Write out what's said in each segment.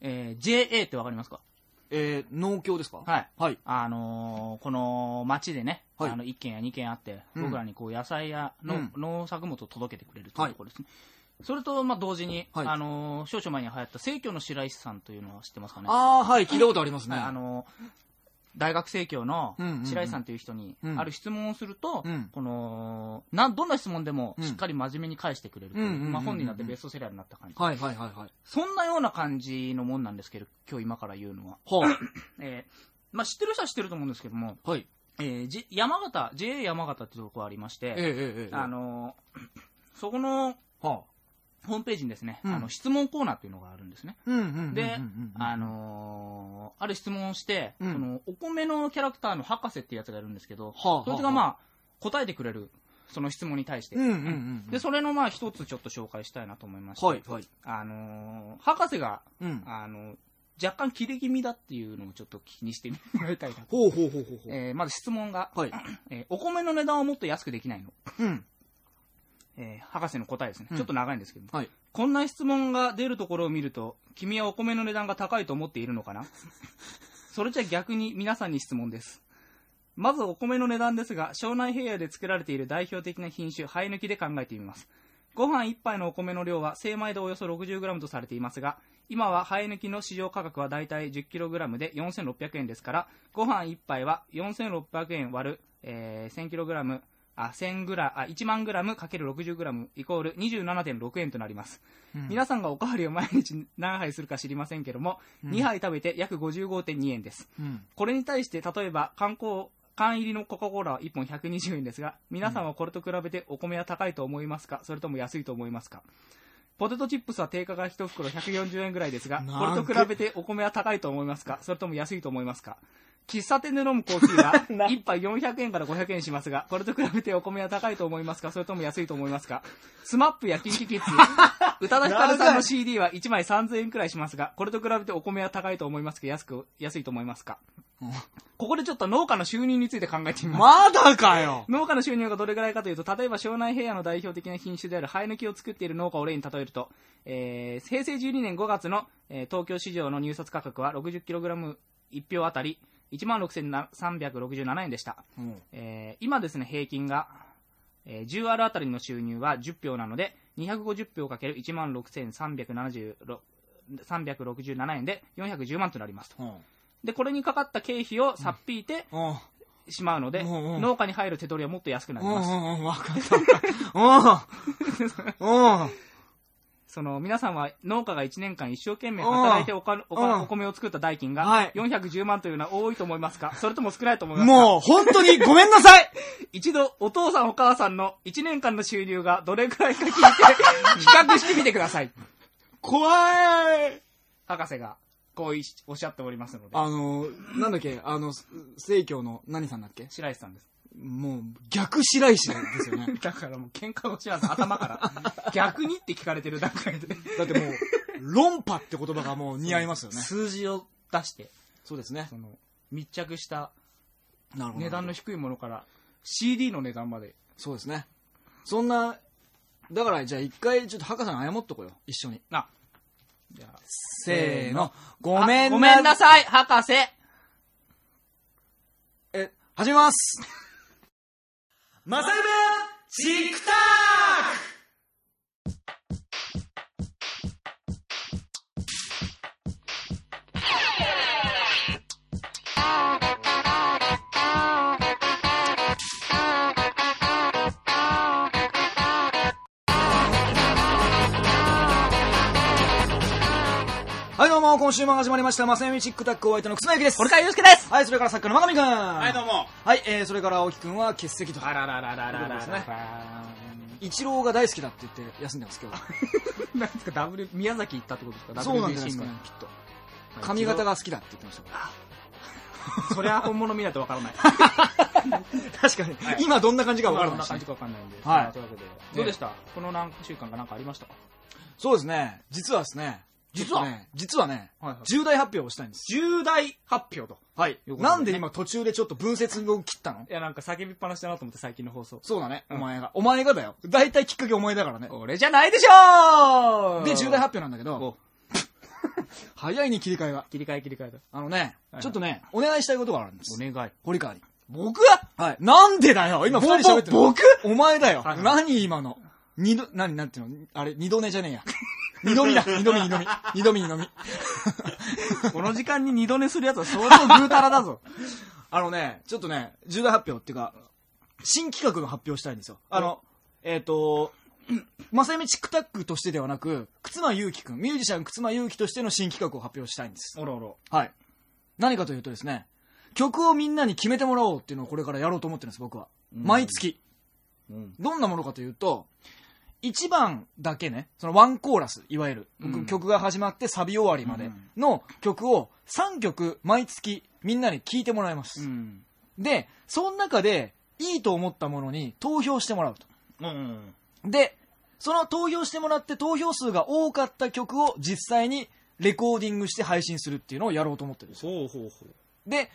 えー JA ってわかりますか？えー、農協ですか？はい。はい。あのーこの町でね、はいあの1軒や2軒あって、うん僕らにこう野菜やの、うん農作物を届けてくれるというところですね。それと、まあ、同時に、はいあのー少々前に流行った生協の白石さんというのは知ってますかね？あー、はい、聞いたことありますね。はいあのー大学生協の白石さんという人にうんある質問をすると、うんこのなどんな質問でもうんしっかり真面目に返してくれるとまあ本になってベストセラーになった感じ、はいはいはいはい。そんなような感じのもんなんですけど今日今から言うのは、は えーまあ、知ってる人は知ってると思うんですけども、あ、はい。え山形 JA 山形っていうところがありまして、えええ。あのーそこのはあ。ホームページにですね、うんあの質問コーナーっていうのがあるんですね。で、あのーある質問をして、うんそのお米のキャラクターの博士っていうやつがいるんですけど、はあ、そいつがまあ答えてくれるその質問に対して。でそれのまあ一つちょっと紹介したいなと思いまして、はいはい。あのー博士が、うん。あの若干切れ気味だっていうのをちょっと気にしてもらいたいなと、ほうほうほうほうほう。えーまず質問が、はい。えーお米の値段をもっと安くできないの、うん。えー博士の答えですね、うんちょっと長いんですけど、はい。こんな質問が出るところを見ると、君はお米の値段が高いと思っているのかな？それじゃ逆に皆さんに質問です。まずお米の値段ですが、庄内平野で作られている代表的な品種、生え抜きで考えてみます。ご飯1杯のお米の量は精米でおよそ 60g とされていますが、今は生え抜きの市場価格はだいたい 10kg で4600円ですから、ご飯1杯は4600円割る、えー 1000kg、あ、1000グラ、あ、1万グラムかける 60g イコール27.6円となります。皆さんがおかわりを毎日何杯するか知りませんけども、2杯食べて約55.2円です。うん。これに対して、例えば、観光、缶入りのコカ・コーラは1本120円ですが、皆さんはこれと比べてお米は高いと思いますか？それとも安いと思いますか？ポテトチップスは定価が1袋140円ぐらいですが、これと比べてお米は高いと思いますか？それとも安いと思いますか？喫茶店で飲むコーヒーは 1杯400円から500円しますが、これと比べてお米は高いと思いますか？それとも安いと思いますか？スマップやキンキキッズ、宇多田ヒカルさんの CD は1枚3000円くらいしますが、これと比べてお米は高いと思いますか？安く、安いと思いますか？ここでちょっと農家の収入について考えてみます。まだかよ農家の収入がどれぐらいかというと、例えば庄内平野の代表的な品種であるはえぬきを作っている農家を例に例えると、えー平成12年5月の、えー東京市場の入札価格は 60kg1 票あたり16,367円でした。うん。えー今ですね、平均が、えー 10R あたりの収入は10票なので、250票かける1万6376 367円で410万となりますと。うん。で、これにかかった経費をさっぴいてうん。しまうので、農家に入る手取りはもっと安くなりうんます。その皆さんは農家が1年間一生懸命働いておかおうん。かお米を作った代金がはい。410万というのは多いと思いますかそれとも少ないと思います。かもう、本当にごめんなさい。一度お父さんお母さんの1年間の収入がどれくらいか聞いて 比較してみてください。怖い。博士がこういおっしゃっておりますので。あの、なんだっけ、あの、生協の何さんだっけ？白石さんです。もう、逆白石ですよね。だからもう喧嘩腰なんです、頭から。逆にって聞かれてる段階で。だってもう、論破って言葉がもう似合いますよね。数字を出して、そうですね。その密着したなるほど。値段の低いものから CD の値段まで。そうですね。そんな、だからじゃあ一回ちょっと博士に謝っとこうよ。一緒に。あ、じゃあ。せーの。ごめんなあごめんなさい、博士え、始めます。マサイブチクタは今週も始まりました、マサイブチックタックお相手のくすまゆきです。堀川祐介ですはい、それから作家の真上くん。は、はいどうも。はい、えー、それから青木くんは欠席と。あららららららですね一郎が大好きだって言って休んでます、今日は。なんですか、W、宮崎行ったってことですか？そうなんじゃないですねに、きっと。髪型が好きだって言ってましたかそれは本物見ないとわからない。ら。確かに、今どんな感じか分からないしどんな感じかわかんないんで。はいまあというわけで、どうでした？この何週間か何かありましたか？そうですね、実はですね、実はね、実はね、はいはい重大発表をしたいんです。重大発表と。はい。なんで今途中でちょっと分節を切ったの？いや、なんか叫びっぱなしだなと思って最近の放送。そうだね、うんお前が。お前がだよ。大体きっかけお前だからね。俺じゃないでしょーで、重大発表なんだけどお、早いに切り替えが。切り替え切り替えだ。あのねは、いちょっとね、お願いしたいことがあるんです。お願い。堀川に。僕はい。なんでだよ今二人喋ってる。ぼ僕？お前だよ。はいはい何今の？二度、何、なんていうの？あれ、二度寝じゃねえや。二度見だ。二度見、二度見。二度見、二度見。この時間に二度寝するやつは相当ぐうたらだぞ。あのね、ちょっとね、重大発表っていうか、新企画の発表したいんですよ。あの、えっ、と、まさゆみチックタックとしてではなく、忽那祐希くん、ミュージシャン忽那祐希としての新企画を発表したいんです。おろおろ。はい。何かというとですね、曲をみんなに決めてもらおうっていうのをこれからやろうと思ってるんです、僕は。うん毎月。うん。どんなものかというと、1番だけね、そのワンコーラス、いわゆる、うん曲が始まってサビ終わりまでの曲を3曲毎月みんなに聴いてもらいます。うん。で、その中でいいと思ったものに投票してもらうと。うん。で、その投票してもらって投票数が多かった曲を実際にレコーディングして配信するっていうのをやろうと思ってるんですうほうほう。で、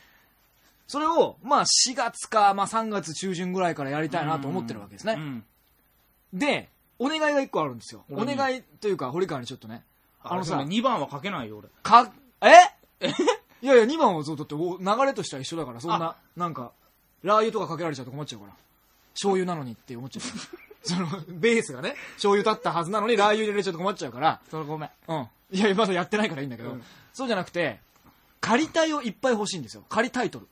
それを、まあ4月か、まあ3月中旬ぐらいからやりたいなと思ってるわけですね。うん。で、お願いが1個あるんですよ。お俺に願いというか、堀川にちょっとね。あのさ、2番は書けないよ、俺。か、え？いやいや、2番はそうだって、お流れとしては一緒だから、そんな、なんか、ラー油とかかけられちゃうと困っちゃうから。醤油なのにって思っちゃうから。その、ベースがね、醤油立ったはずなのにラー油入れちゃうと困っちゃうから、それごめん。うん。いや、まだやってないからいいんだけど、うんそうじゃなくて、仮タイをいっぱい欲しいんですよ。仮タイトル。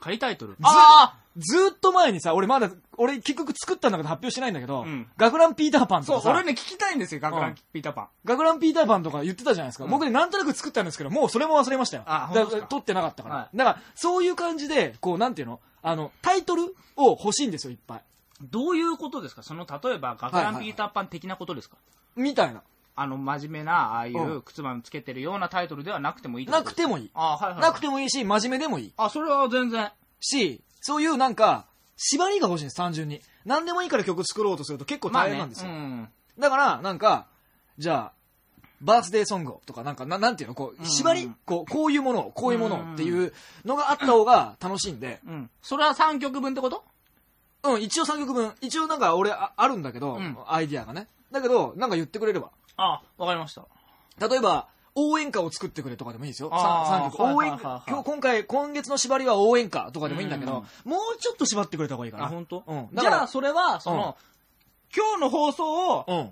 仮タイトル。あずーっと前にさ、俺まだ、俺結局作ったんだけど発表してないんだけど、うん学ランピーターパンとそう、俺ね、聞きたいんですよ、学ランうんピーターパン。学ランピーターパンとか言ってたじゃないですか。うん僕ね、なんとなく作ったんですけど、もうそれも忘れましたよ。あだ本当ですか？撮ってなかったから。はだから、そういう感じで、こう、なんていうの？あの、タイトルを欲しいんですよ、いっぱい。どういうことですか？その、例えば、学ランピーターパン的なことですか？みたいな。あの、真面目な、ああいううん靴番つけてるようなタイトルではなくてもいいなくてもいい。あはいはい。なくてもいいし、真面目でもいい。あ、それは全然。し、そういうなんか、縛りが欲しいんです、単純に。何でもいいから曲作ろうとすると結構大変なんですよ。うん。だから、なんか、じゃあ、バースデーソングをとか、なんか、ななんていうのこう、縛り、うんこう、こういうものを、こういうものをっていうのがあった方が楽しいんで、うん。それは3曲分ってこと？うん、一応3曲分、一応なんか俺ああるんだけど、うんアイディアがね。だけど、なんか言ってくれれば。あ、わかりました。例えば、応援歌を作ってくれとかでもいいですよ。あー 3, 曲。応援今日、今回、今月の縛りは応援歌とかでもいいんだけど、うもうちょっと縛ってくれた方がいいかな。あ、本当？うん。じゃあ、、それは、その、今日の放送を、うん。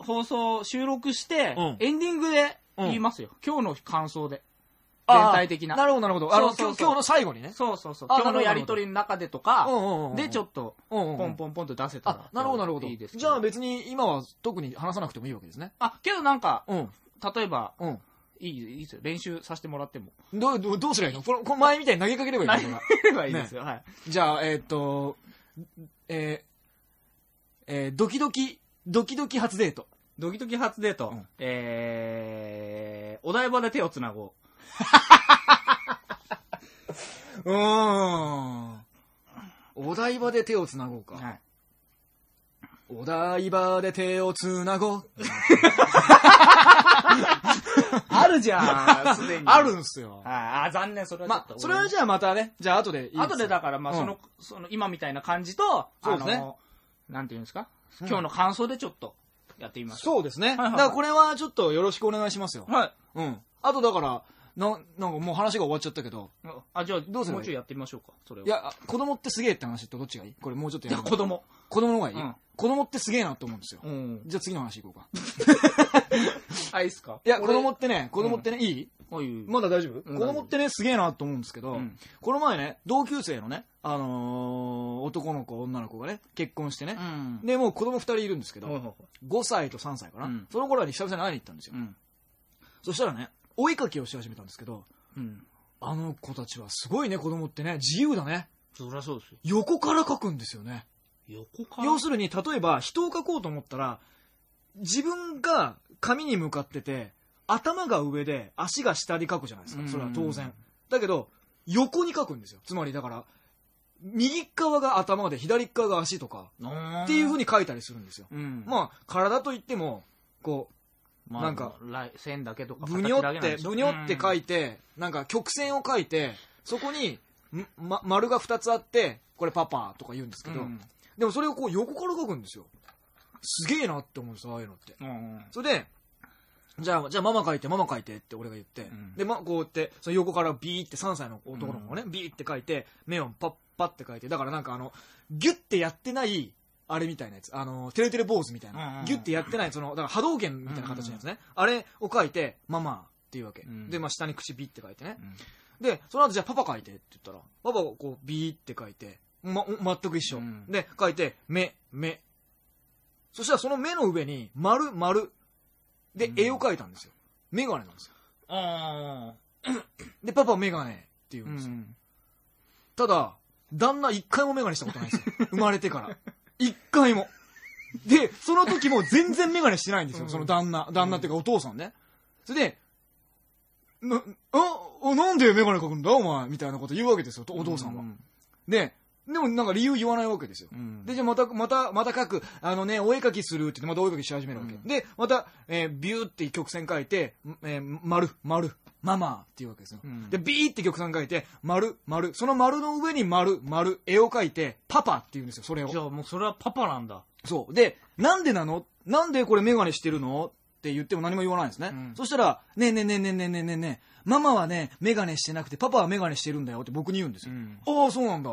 放送収録して、うんエンディングで言いますよ。今日の感想で。全体的ななるほど、なるほど。あの、今日の最後にね。そうそうそう。あ今日のやりとりの中でとか、うんうんうんうんで、ちょっと、ポンポンポンと出せたらあ、。なるほど、なるほど。いいですけじゃあ別に今は特に話さなくてもいいわけですね。あ、けどなんか、うん。例えば、うん。いい、いいですよ。練習させてもらっても。どう、どうすりゃいいの？この、この前みたいに投げかければいいの？投俺がげればいいですよ。はい。じゃあ、えーっと、えー、えー、ドキドキ、ドキドキ初デート。ドキドキ初デート。うんえー、お台場で手をつなごうーん。お台場で手をつなごうか。う。はい。お台場で手をつなごう。あるじゃん、すでに。あるんすよ。はいあ、残念、それはちょっと。まあ、それはじゃあまたね、じゃあ後でいいですよ後でだから、まあ、うんその、その、今みたいな感じと、そうですねあの、なんていうんですか？今日の感想でちょっと、やってみましょそうですね。はいはいだからこれはちょっとよろしくお願いしますよう。。はい。うん。あとだから、な、なんかもう話が終わっちゃったけど、あ、じゃあ、どうすればいい？もうちょいやってみましょうか、それを。い、や、子供ってすげえって話とどっちがいい？これもうちょっといや、やる子供。子供の方がいい、うん。子供ってすげえなと思うんですよ。うん。じゃあ次の話いこうか。あ、いいっすか？いや、子俺供ってね、子供ってね、いい？おいまだ大丈夫、うん子供ってね、すげえなと思うんですけど、うん。この前ね、同級生のね、あのー男の子、女の子がね、結婚してね、うん。で、もう子供二人いるんですけど、ほいほいほ5歳と3歳かな、うん。その頃に久々に会いに行ったんですよ。いうん。そしたらね、追いかけをし始めたんですけど、うん。あの子たちはすごいね、子供ってね、自由だね。そりゃそうですよ。横から描くんですよね。横から？要するに、例えば人を描こうと思ったら、自分が紙に向かってて、頭が上で足が下に描くじゃないですか。それは当然。だけど、横に描くんですよ。つまりだから、右側が頭で左側が足とか、っっていう風に描いたりするんですよ。うん。まあ、体といっても、こう、まあなんか、線だけとかぶにょって、形だけなんでしょぶにょって書いいて、なんか曲線を書いて、そこに、んま、丸が2つあって、これパパとか言うんですけど、うんでもそれをこう横から書くんですよ。すげえなって思うんですよ、ああいうのって。うん。それで、じゃあ、じゃあママ書いて、ママ書いてって俺が言って、うんで、ま、こうやって、その横からビーって3歳の男の子がね、ビーって書いて、目をパッパって書いて、だからなんかあの、ギュッてやってない、あれみたいなやつ、あの、テレテレ坊主みたいな、ギュッてやってない、その、だから波動拳みたいな形のやつね、あれを書いて、ママっていうわけ。うんで、まあ下に口ビーって書いてね。うんで、その後じゃあパパ書いてって言ったら、パパがこうビーって書いて、ま、全く一緒。うんで、書いて、目、目。そしたらその目の上に、丸、丸。でう、ん絵を描いたんですよ。メガネなんですよ。あで、パパメガネって言あ。うんですよ。ん。ただ、旦那一回もメガネしたことないんですよ。生まれてから。一回も。で、その時も 全然メガネしてないんですよ。うんその旦那。旦那っていうかお父さんね。それで、な、あ、あなんでメガネ描くんだ？お前みたいなこと言うわけですよ、お父さんは。で、でもなんか理由言わないわけですよ。うん。で、じゃあまた、また、また書く、あのね、お絵描きするって言って、またお絵描きし始めるわけ。うんで、また、えービューって曲線書いて、えー丸、丸、ママっていうわけですよ。うんで、ビーって曲線書いて、丸、丸、その丸の上に丸、丸、絵を描いて、パパって言うんですよ、それを。じゃあもうそれはパパなんだ。そう。で、なんでなの？なんでこれメガネしてるの？って言っても何も言わないんですね。うんそしたら、ねえねえねえねえねえねえねえねえ、ママはね、メガネしてなくて、パパはメガネしてるんだよって僕に言うんですよ。ん。ああ、そうなんだ。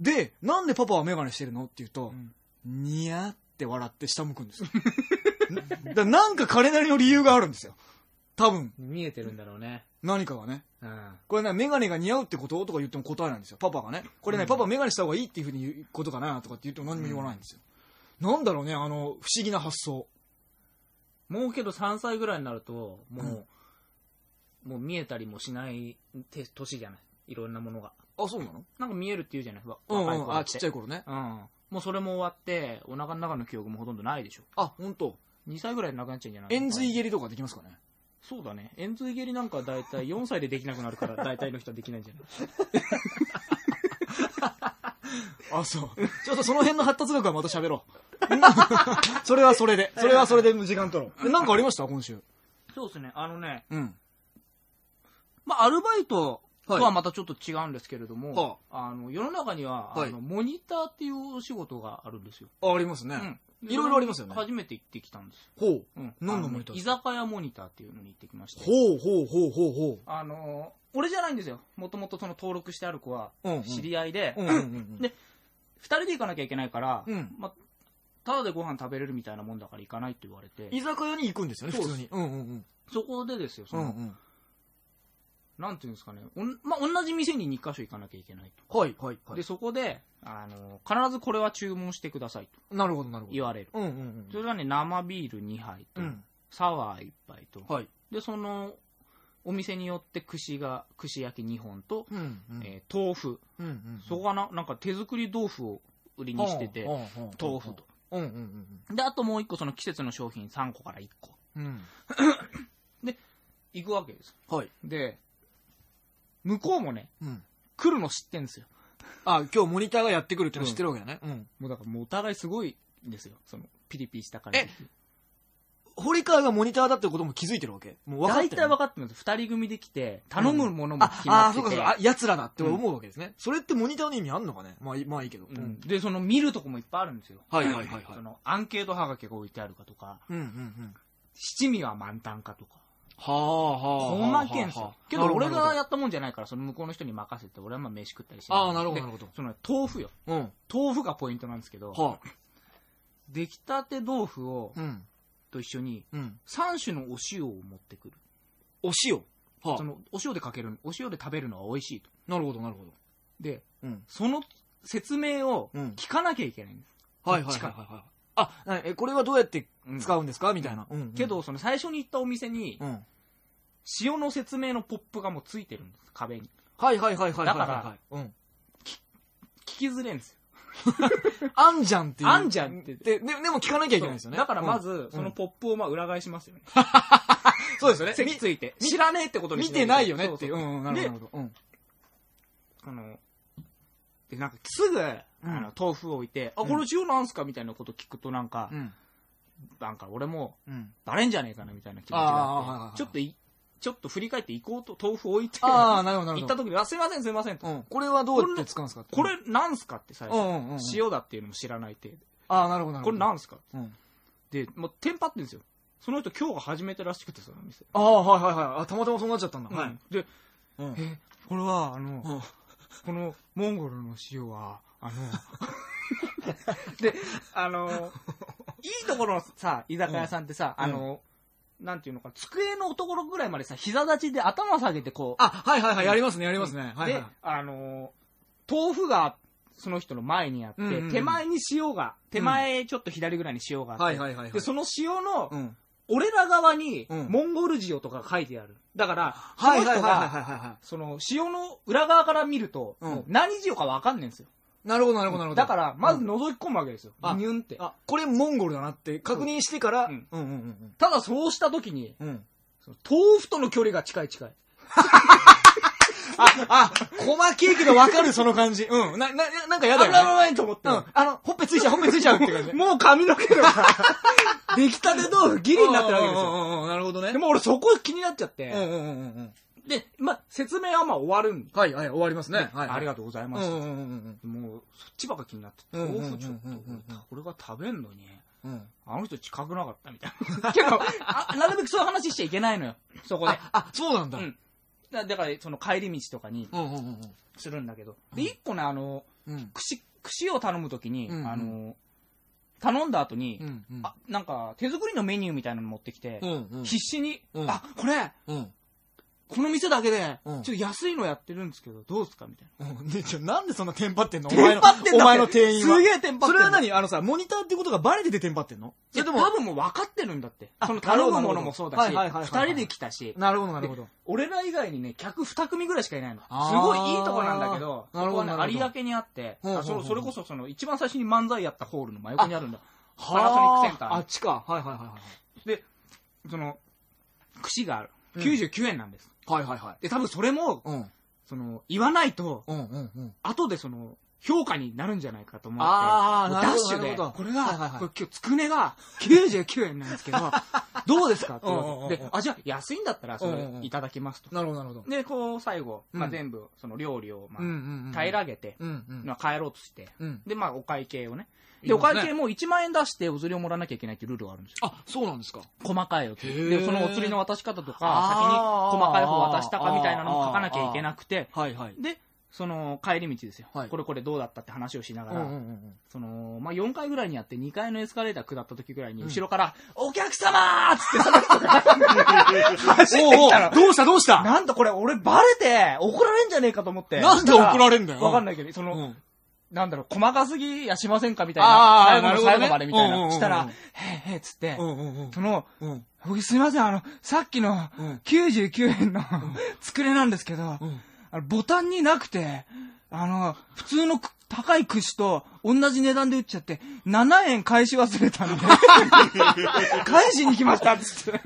で、なんでパパはメガネしてるの？って言うと、んニヤって笑って下向くんですよ。だなんか彼なりの理由があるんですよ。多分、見えてるんだろうね。何かがね。うん。これね、メガネが似合うってこととか言っても答えないんですよ。パパがね。これね、うんパパメガネした方がいいっていうふうに言うことかなとかって言っても何も言わないんですよ。なんだろうね、あの、不思議な発想。もうけど3歳ぐらいになると、もう、もう見えたりもしないて年じゃない。いろんなものが。あ、そうなの？なんか見えるって言うじゃない？わうん、うん、若い頃あ、ちっちゃい頃ね。うん。もうそれも終わって、お腹の中の記憶もほとんどないでしょ。あ、本当。2歳ぐらいでなくなっちゃうんじゃない？円髄蹴りとかできますかねそうだね。円髄蹴りなんか大体4歳でできなくなるから、大体の人はできないんじゃない あ、そう。ちょっとその辺の発達学はまた喋ろう。それはそれで。それはそれで時間取ろう。えなんかありました？今週。そうですね。あのね、うん。まあ、アルバイトとははいまたちょっと違うんですけれども、はあの世の中には、はいあのモニターっていうお仕事があるんですよ。あ、ありますね。うんいろいろありますよね初めて行ってきたんですほう。よ。うん何のモニターあ居酒屋モニターっていうのに行ってきまして。ほうほうほうほうほあの俺じゃないんですよ。もともとその登録してある子はう。うん、うん。知り合いで、うんうんうんで二人で行かなきゃいけないから、うんまあ、ただでご飯食べれるみたいなもんだから行かないって言われて、居酒屋に行くんですよね、普通に。うんうんうん。そこでですよ、その、うんうん。なんていうんですかね、おんまあ、同じ店に2箇所行かなきゃいけないと。はいはいはで、い。そこで、あの、必ずこれは注文してくださいとなるほどなるほど。言われる。うんうんそれがね、生ビール2杯と、うん。サワー1杯と、はい。で、その、お店によって串が、串焼き2本と、うんうん。えー豆腐。うんうん。そこがな、なんか手作り豆腐を売りにしてて、ほうほうほう豆腐と。。うんうんうんで、あともう1個その季節の商品3個から1個。うん。うん。行くわけです。はい。で、向こうもね、うん。来るの知ってんですよ。あ、今日モニターがやってくるっての知ってるわけだね。うん。もうだからもうお互いすごいんですよ。その、ピリピリした感じ。え堀川がモニターだってことも気づいてるわけ？もう分かってる大体分かってるんです二人組で来て、頼むものもあ決、まあー、ってて。そうかそうか。あ、奴らだって思うわけですね。それってモニターの意味あんのかね？まあいい、まあいいけど。う。んで、その見るとこもいっぱいあるんですよ。はいはいはいはいその、アンケートはがきが置いてあるかとか、うんうんうん。七味は満タンかとか。はあはあ。細けんすよ。けど俺がやったもんじゃないから、その向こうの人に任せて、俺はまあ飯食ったりして。ああ、なるほどでなるほど。その豆腐よ。うん。豆腐がポイントなんですけど、はあ。出来たて豆腐を、うん。と一緒に、うん。3種のお塩を持ってくる。お塩。はその、お塩でかける、お塩で食べるのは美味しいと。なるほどなるほど。で、うん。その説明をうん聞かなきゃいけないんです。はいはいはいはい。あ、なえ、これはどうやってうん使うんですか？みたいな。うん。けど、その最初に行ったお店に、うん。塩の説明のポップがもうついてるんです、壁に。はいはいはいはいはいはい。だからうん。聞きづれんですよ。あんじゃんっていう。あんじゃんってで、ででも聞かなきゃいけないですよね。だからまうんず、そのポップをまあ裏返しますよね。そうですよね。席ついて。知らねえってことに見してないよねっていう。そうそううんうん、なるほどなるほど。うん。あの、で、なんかすぐ、あの、豆腐を置いて、あ、これ塩なんすかみたいなこと聞くとなんかう、ん。なんか俺も、うん。バレんじゃねえかなみたいな気持ちがあって、ちょっとい、ちょっと振り返って行こうと、豆腐置いて、ああ、なるほど。行った時に、あ、すいませんすいませんと。うん。これはどうやって使うんですかこれなんすかって最初。うんうんうん。塩だっていうのも知らない程度。ああ、なるほどなるほど。これなんすかうん。で、もうテンパってんですよ。その人今日が初めてらしくて、その店。ああ、はいはいはい。あ、たまたまそうなっちゃったんだ。はい。で、うんえ、これは、あの、うん このモンゴルの塩は、あの、で、あの、いいところのさ、居酒屋さんってさ、うんあの、なんていうのか、机のところぐらいまでさ、膝立ちで頭下げてこう、あ、はいはいはい。やりますね、やりますね。はいはいで。、あの、豆腐がその人の前にあって、うんうんうん手前に塩が、手前ちょっと左ぐらいに塩があって、はいはいはいはい。で、その塩の、うん。俺ら側に、うんモンゴル塩とか書いてある。だから、はいはいはいはいその人が。その塩の裏側から見ると、何塩かわかんねえんですよ。なるほどなるほどなるほど。だから、まずうん覗き込むわけですよ。あニュンって。あ、これモンゴルだなって確認してから、うんうんうんただそうした時に、うん。うん。その豆腐との距離が近い近い。あ、あ、細けいけどわかる、その感じ。うん。な、な、なんかやだよ、ね。危ない危ないと思って。うん。あの、ほっぺついちゃう、ほっぺついちゃうって感じ。もう髪の毛が、出来たて豆腐ギリになってるわけですよ。うんうんなるほどね。でも俺そこ気になっちゃって、うんうんうんうんで、まあ、説明はまあ終わるんで、はいはい、終わりますね。はい。ありがととうございまうんうした。んうんうんもう、そっちばっか気になって、うんうんうんうん豆腐ちょっと俺が食べんのに、うん。うん。あの人近くなかったみたいな。けど、あなるべくそういう話しちゃいけないのよ。そこで。あ、あ、そうなんだ。うんだだから、その帰り道とかにするんだけど。で、一個ね、あの。串、串を頼むときに、あの、頼んだ後に。あ、なんか、手作りのメニューみたいなの持ってきて。必死に、うんあ、これ、うん。この店だけで、うんちょっと安いのやってるんですけど、どうですかみたいな。うん。で、ちょ、なんでそんなテンパってんの？おテ前のンパってんだってお前の店員は。すげえテンパってんのそれは何？あのさ、モニターってことがバレててテンパってんの？それでも、多分もう分かってるんだって。あその頼むものもそうだし、はいはいはいはいはい二人で来たし、なるほどなるほど。俺ら以外にね、客二組ぐらいしかいないの。すあーごいいいとこなんだけど、なるほどそこはね、なるほど有明にあって、うんうんうんあそそれこそその、一番最初に漫才やったホールの真横にあるんだ。パパナソニックセンターにあっちか。はいはいはいで、その、串がある。うん99円なんです。はい。はいはいはい。で、多分それも、うん。その、言わないと、うんうんうん。後でその、評価になるんじゃないかと思って、あダッシュで、なるほどこれが、はいはいはいこれ今日、つくねが99円なんですけど、どうですか？って言われてうんうんうんうんで、あ、じゃあ安いんだったらそうんうんうんれいただきますと。なるほどなるほど。で、こう、最後、まあ、うん全部、その料理を、まあ。平らげて、うんうん。まあ、帰ろうとして、うん。で、まあ、お会計をね。で、おいいですね会計も1万円出してお釣りをもらわなきゃいけないっていうルールがあるんですよ。あ、そうなんですか。細かいお釣り。へーで、そのお釣りの渡し方とか、あー先に細かい方渡したかみたいなのを書かなきゃいけなくて、はいはい。で、その帰り道ですよ、はい。これこれどうだったって話をしながら、その、まあ、4回ぐらいにやって2階のエスカレーター下った時ぐらいに、うん。後ろから、お客様ーっつってその人が走ってきたの。どうしたどうした？なんとこれ俺バレて怒られんじゃねえかと思って。なんで怒られんだよ。わかんないけど、その、うん。なんだろう、細かすぎやしませんかみたいあーな。最後のなるほどね。最後までみたいな。うんうんうんうん。したら、へえへえっつって。う、んうんうん。その、うん。僕すいません、あの、さっきのうん。99円の 作れなんですけど、うん。あのボタンになくて、あの、普通のく高い串と同じ値段で売っちゃって、7円返し忘れたんで、返しに来ましたっつって。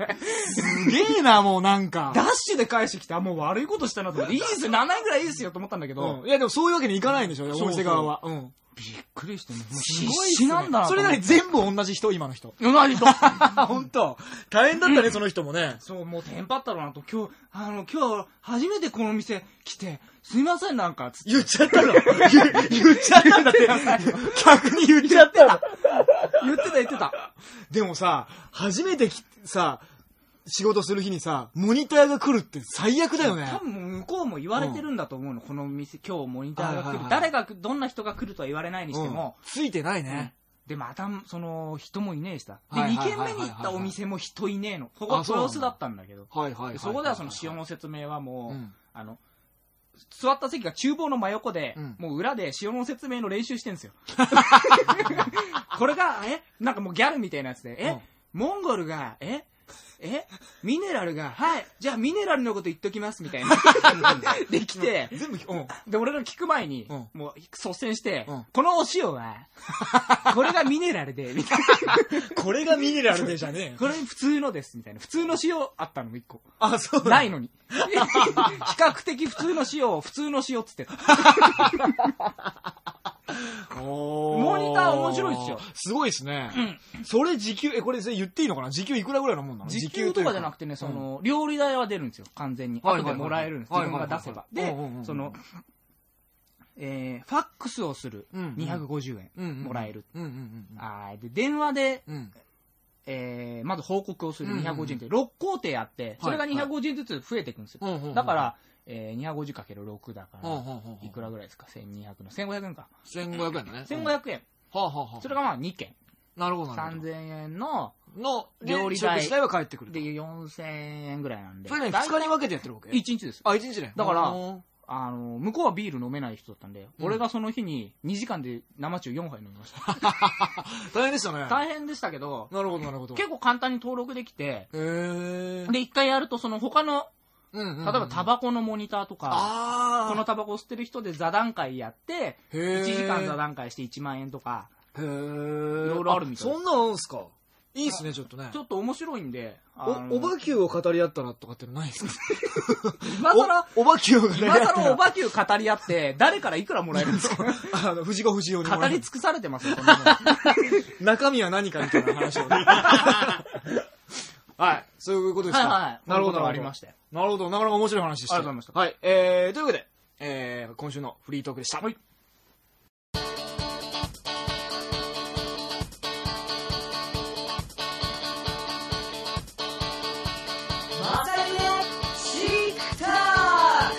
すげえな、もうなんか。ダッシュで返してきて、あ、もう悪いことしたなと思って、いいですよ、7円ぐらいいいですよと思ったんだけど、うんいや、でもそういうわけにいかないんでしょ、うお店側は。うん。びっくりしてね、もうす必ごいね死なんだなそれなりに全部同じ人、今の人。同じと。本当大変だったね、その人もね。そう、もうテンパったろうなと、今日、あの、今日、初めてこの店来て、すいません、なんか、つって。言っちゃったの言 言っちゃったんだって。逆に言っちゃったの。言ってた言ってた。でもさ、初めてきさ、仕事する日にさ、モニターが来るって最悪だよね多。分向こうも言われてるんだと思うの、この店、今日モニターが来る。はいはいはい誰が、どんな人が来るとは言われないにしても、うんついてないね。で、また、その、人もいねえしさ。で、2はいはいはいはい軒目に行ったお店も人いねえの。そこあそうなんだ豊洲だったんだけど。はいはいでそこではその塩の説明はもう、うんあの、座った席が厨房の真横で、うんもう裏で塩の説明の練習してんですよ。これが、え？なんかもうギャルみたいなやつで、え、うんモンゴルが、え？え？ミネラルが、はい、じゃあミネラルのこと言っときます、みたいな。できて、全部、うん。で、俺ら聞く前に、うんもう率先して、うんこのお塩は、これがミネラルで、みたいな。これがミネラルでじゃねえよ。これ普通のです、みたいな。普通の塩あったの、一個。あ、そうだないのに。比較的普通の塩を普通の塩っつってた。モモニター面白いっすよ。すごいっすね。それ時給、え、これ言っていいのかな？時給いくらぐらいのもんなの？時給とかじゃなくてね、その、料理代は出るんですよ、完全に。後でもらえるんです。自分が出せば。でその、えー、ファックスをするうんうん。250円もらえる。あーで、電話でうん。えー、まず報告をするうんうん250円って、6工程あって、それがはいはい250円ずつ増えていくんですよ。だから、えー、250×6 だから、いくらぐらいですか ?1200 の。1500円か。1500円だね。1500円。はあはあはあ。それがまあ2件。なるほどなるほ3000円の、ど。の、料理代料理代。自体は返ってくるとで、。4000円ぐらいなんで。それね、2日に分けてやってるわけ？1日です。あ、1日ね。だからうんあの、向こうはビール飲めない人だったんで、うん俺がその日に2時間で生中4杯飲みました。大変でしたね。大変でしたけど、なるほど、なるほど。結構簡単に登録できて。で、一回やるとその他の、うんうんうん、例えばタバコのモニターとか。このタバコを吸ってる人で座談会やって、へえ。1時間座談会して1万円とか。いろいろあるみたいそんなんあるんすか？いいっすね、ちょっとねち。ょっと面白いんで、お、おばきゅうを語り合ったらとかってのないですか？今更、お、おばきゅうを語り合今ったら。更おばきゅう語り合って、誰からいくらもらえるんですか？あの、藤子不二雄に語り尽くされてます 中身は何かみたいな話をね。はい。そういうことですか。はいはい。なるほど。ありまして。なるほど。なかなか面白い話でした。ありがとうございましたはい。えー、というわけで、えー、今週のフリートークでした。はい。まさにシークタ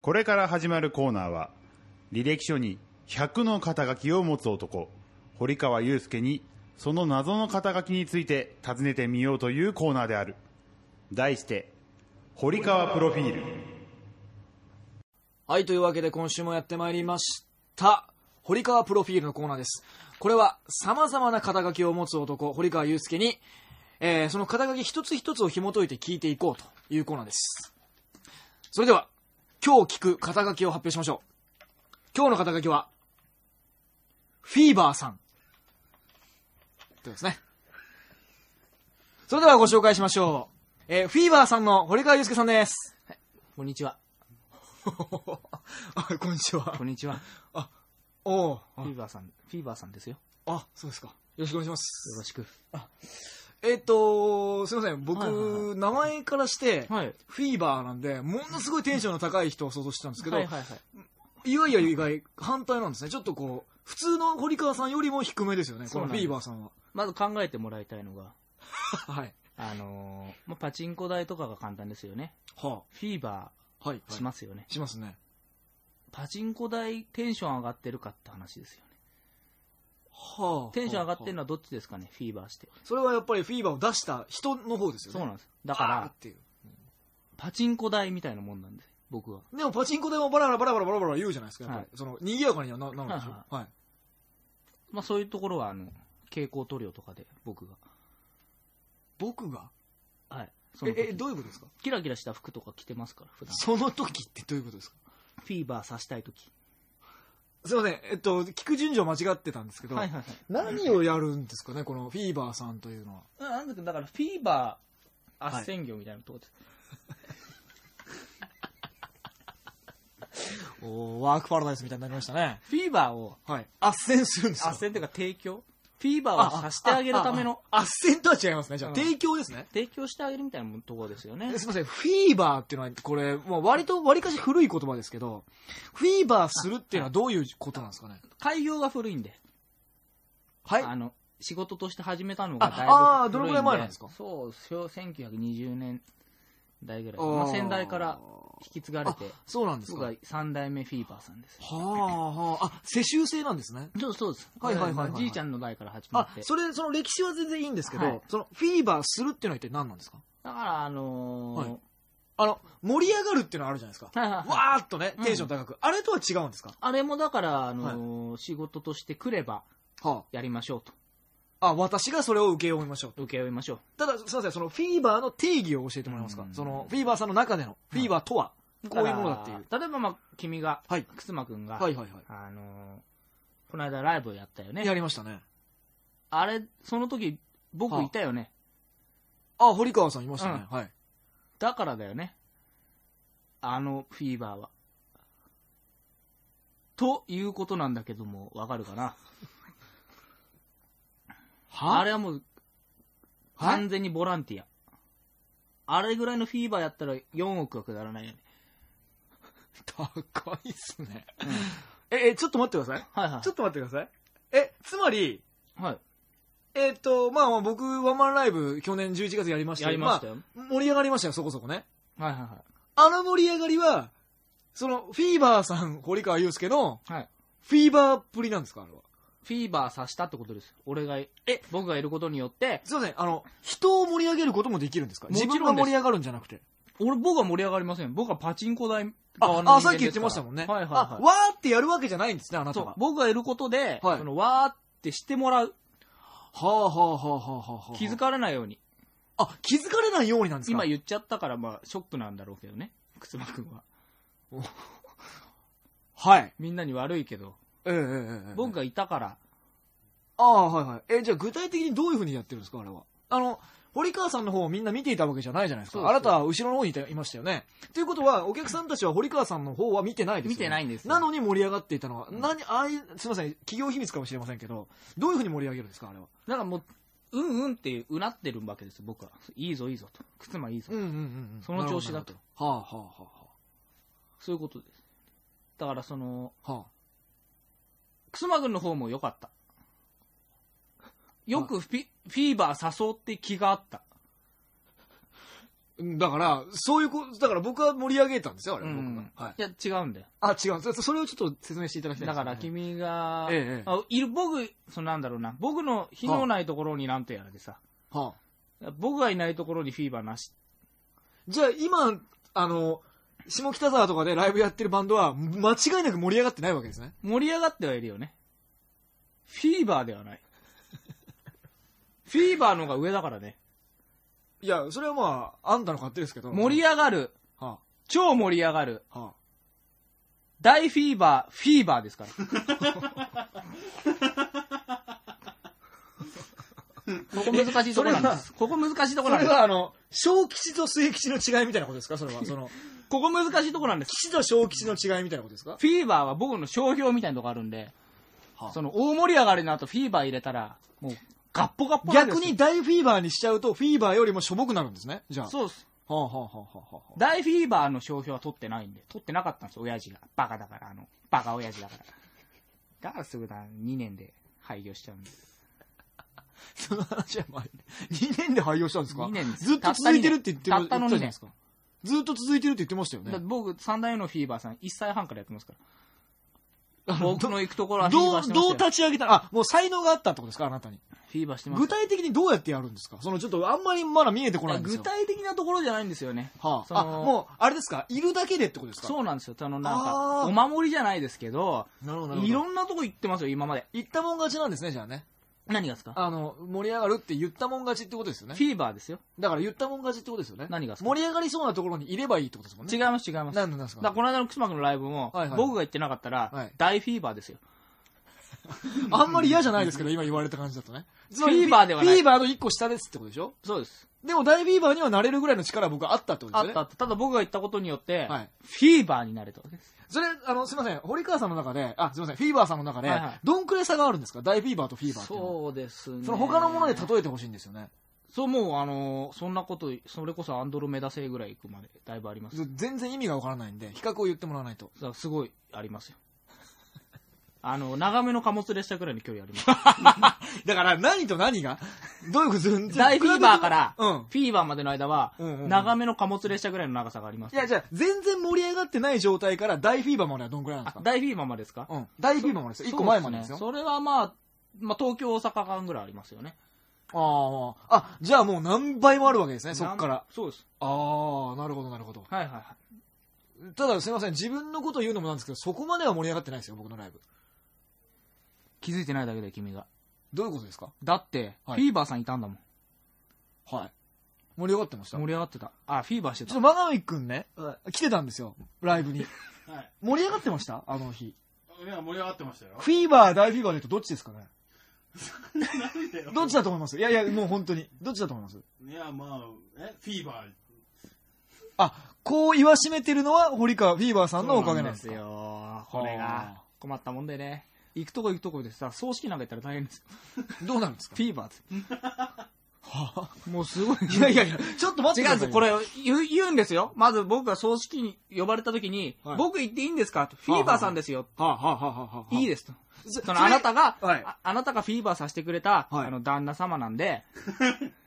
これから始まるコーナーは履歴書に100の肩書きを持つ男堀川雄介にその謎の肩書きについて尋ねてみようというコーナーである題して堀川プロフィールはい、というわけで今週もやってまいりました。堀川プロフィールのコーナーです。これは様々な肩書きを持つ男、堀川祐介に、えー、その肩書き一つ一つを紐解いて聞いていこうというコーナーです。それでは、今日聞く肩書きを発表しましょう。今日の肩書きは、フィーバーさん。というですね。それではご紹介しましょう。えー、フィーバーさんの堀川祐介さんです。こんにちは。あ、こんにちは。こんにちは。おおフィーバーさん、フィーバーさんですよ。あ、そうですか。よろしくお願いします。よろしく。えっ、と、すいません。僕、はいはいは名前からして、はい。フィーバーなんで、ものすごいテンションの高い人を想像してたんですけど、はいはいはい。いわゆる意外、反対なんですね。ちょっとこう、普通の堀川さんよりも低めですよね、このフそうなんですィーバーさんは。まず考えてもらいたいのが、はい。あのーまあ、パチンコ台とかが簡単ですよね。はフィーバあ、はい。ーしますよね。しますね。パチンコ台テンション上がってるかって話ですよね。はあ。テンション上がってるのははどっちですかね、フィーバーして。あそれはやっぱりフィーバーを出した人の方ですよね。そうなんです。だから、ていう。パチンコ台みたいなもんなんです、僕は。でもパチンコでもバラバラバラバラバラバラ言うじゃないですか、やっぱり。はいその、賑やかにはななるでしょ。はいはい。まあ、そういうところは、あの、蛍光塗料とかで、僕が。僕が？はい。そのえ、え、時どういうことですか？キラキラした服とか着てますから、普段。その時ってどういうことですか？フィーバーさしたい時。すいません、えっと、聞く順序間違ってたんですけど、はいはいはい。何をやるんですかね、このフィーバーさんというのは。あなんだかだから、フィーバー、斡旋業みたいなところです。おーワークパラダイスみたいになりましたね。フィーバーを、はい。斡旋するんですよ。斡旋っていうか提供？フィーバーをさしてあげるための、あ。ああ斡旋とは違いますね。じゃあ、うん提供ですね。提供してあげるみたいなところですよねえ。すみません、フィーバーっていうのは、これ、もう割と、割かし古い言葉ですけど、フィーバーするっていうのはどういうことなんですかね？開業が古いんで、はい。あの、仕事として始めたのがだいぶ古いんでああーどのぐらい前なんですか？そう、1920年代ぐらい。まあ、先代から引き継がれて、そうなんですか。僕が3代目フィーバーさんです。はあ、はあ。あ、世襲制なんですね。そうそうです。はいはいはいはいまあじいちゃんの代から始まあっ、て。それ、その歴史は全然いいんですけど、はいそのフィーバーするっていうのは一体何なんですか？だから、あのーはいあの、盛り上がるっていうのはあるじゃないですか。はいはいはいわーっとね、テンション高く。あれとは違うんですか？あれもだから、あのー仕事として来ればはやりましょうと。あ。あ、私がそれを受け負いましょう。受け負いましょう。ただ、すいません、そのフィーバーの定義を教えてもらえますか？うんその、フィーバーさんの中での、フィーバーとは、こういうものだっていう。例えば、まあ、君が、はいくつまくんが、はいはいはあのーこの間ライブをやったよい。ね。やりましたね。あれ、その時、僕いたよね。あ、堀川さんいましたね。はい。だからだよね。あのフィーバーは。ということなんだけども、わかるかな？あれはもう、はい？完全にボランティア。あれぐらいのフィーバーやったら4億はくだらないよね。高いっすね。え、え、ちょっと待ってください。はいはいちょっと待ってください。え、つまり、はいえっ、と、まあまあ僕、ワンマンライブ去年11月やりましたやりましたよ、あ盛り上がりましたよ、そこそこね。はいはいはいあの盛り上がりは、その、フィーバーさん、堀川祐介の、はいフィーバーっぷりなんですか、あれは？フィーバーさしたってことです。俺がえ僕がいることによって。すいません、あの、人を盛り上げることもできるんですか？もちろんです。自分が盛り上がるんじゃなくて。俺僕は盛り上がりません。僕はパチンコ台あ側、のあ、人間ですからさっき言ってましたもんね。はいはいあ、はい。わーってやるわけじゃないんですね、あなたが。そう。僕がいることで、はい。そのわーってしてもらう。はあはあはあはあはあはあ。気づかれないように。あ、気づかれないようになんですか？今言っちゃったからまあショックなんだろうけどね。靴間君は。はい。みんなに悪いけど。僕がいたからああ、はいはい。え、じゃあ具体的にどういうふうにやってるんですか、あれは？あの、堀川さんの方をみんな見ていたわけじゃないじゃないですか。あなたは後ろの方にいたいましたよね。ということは、お客さんたちは堀川さんの方は見てないですよ、ね。見てないんですよなのに盛り上がっていたのは、何、ああいう、すみません、企業秘密かもしれませんけど、どういうふうに盛り上げるんですか、あれは？だからもううんうんってうなってるわけです僕はいいぞいいぞと靴間いいぞ、うんうんうんうん。その調子だとなるほど。はあはあはそういうことですだからそのあはあ。は靴間君の方も良かった。よくフィフィーバー誘って気があった。うんだから、そういうこだから僕は盛り上げたんですよ、あれ、僕うん。が。はい。いや違うんだよ。あ、違う。そそれをちょっと説明していただきたいね。だから君が、ええええ。あいる僕そのなんだろうな。僕の火のないところになんとやらでさ、はあ。僕がいないところにフィーバーなし。じゃあ今、あの、下北沢とかでライブやってるバンドは、間違いなく盛り上がってないわけですね。盛り上がってはいるよね。フィーバーではない。フィーバーの方が上だからね。いや、それはまあ、あんたの勝手ですけど。盛り上がる。は超盛り上がる。あ、は大フィーバーフィーバーですから。ここ難しいところなんです。ここ難しいとあ、ころなんです。それはあの、小吉と末吉の違いみたいなことですか？それは。その、ここ難しいところなんです吉と小吉の違いみたいなことですか？フィーバーは僕の商標みたいなとこあるんで、はあその大盛り上がりの後フィーバー入れたら、もうガッポガッポなんですよ逆に大フィーバーにしちゃうと、フィーバーよりもしょぼくなるんですね。じゃあ。そうです。はあはあはあはあはあ。大フィーバーの商標は取ってないんで、取ってなかったんですよ、親父が。バカだから、あの、バカ親父だから。だからすぐだ、2年で廃業しちゃうんで。その話は前に。2年で廃業したんですか？二年ですずっと続いてるって言ってまたったの言ったじゃないですか。ずっと続いてるって言ってましたよねだって。僕、三代目のフィーバーさん、1歳半からやってますから。僕の行くところはフィーどう、バーしてましたよ。どう立ち上げたあ、もう才能があったってことですかあなたに。フィーバーしてま具した体的にどうやってやるんですか？そのちょっとあんまりまだ見えてこないんですよ。具体的なところじゃないんですよね。はあ、あ、もう、あれですか？いるだけでってことですか？そうなんですよ。そのなんあか、ーお守りじゃないですけど、なるほど、なるほど。いろんなとこ行ってますよ、今まで。言ったもん勝ちなんですね、じゃあね。何がですか？あの、盛り上がるって言ったもん勝ちってことですよねフ。ィーバーですよ。だから言ったもん勝ちってことですよね。何がですか？盛り上がりそうなところにいればいいってことですもんね。違います、違います。なんでなんですか？だこの間のクスマ君のライブも、はいはい僕が言ってなかったら、はい大フィーバーですよ。あんまり嫌じゃないですけど、今言われた感じだとね。フィーバーではないフィーバーの一個下ですってことでしょ？そうです。でも大フィーバーにはなれるぐらいの力は僕はあったってことですよね。あったあった。ただ僕が言ったことによって、はいフィーバーになれたわけです。それ、あの、すみません。堀川さんの中で、あ、すみません。フィーバーさんの中で、はいはいどんくらい差があるんですか？大フィーバーとフィーバーっていうのは。そうですね。その他のもので例えてほしいんですよね。そう、もう、あのーそんなこと、それこそアンドロメダ星ぐらい行くまで、だいぶあります。全然意味がわからないんで、比較を言ってもらわないと。らすごいありますよ。あの、長めの貨物列車ぐらいの距離あります。だから何と何が？どういうこと？全然大フィーバーから、うん。フィーバーまでの間は、うんうんうん長めの貨物列車ぐらいの長さがあります。いや、じゃあ、全然盛り上がってない状態から大フィーバーまではどんくらいなんですか？あ大フィーバーまでですか？うん。大フィーバーまでですよ。一個前までですよ。そうねそれはまあ、まあ、東京、大阪間ぐらいありますよね。ああ。あ、じゃあもう何倍もあるわけですね、そっから。そうです。ああ、なるほど、なるほど。はいはいはい。ただすいません、自分のこと言うのもなんですけど、そこまでは盛り上がってないですよ、僕のライブ。気づいてないだけで君が。どういうことですか？だって、はいフィーバーさんいたんだもん。はい。盛り上がってました？盛り上がってた。あ、フィーバーしてたちょっと。真上くんね、来てたんですよ、ライブに。はい。盛り上がってました？あの日。いや、盛り上がってましたよ。フィーバー、大フィーバーで言うとどっちですかね？なんでよどっちだと思います？いやいや、もう本当に。どっちだと思います？いや、まあ、え、フィーバー。あ、こう言わしめてるのは堀川フィーバーさんのおかげなんですよ。これはが困ったもんでね。行くとこ行くとこでさ、葬式なんか行ったら大変ですよ。どうなるんですか？フィーバーです。もうすごい。いやいやいや、ちょっと待ってくださいよ。違うんです。これ言う、言うんですよ。まず僕が葬式に呼ばれた時に、はい僕行っていいんですか？と。フィーバーさんですよ。はあ、はあはあはあはあ、いいですと。そそのあなたが、はいああなたがフィーバーさせてくれた、はいあの旦那様なんで、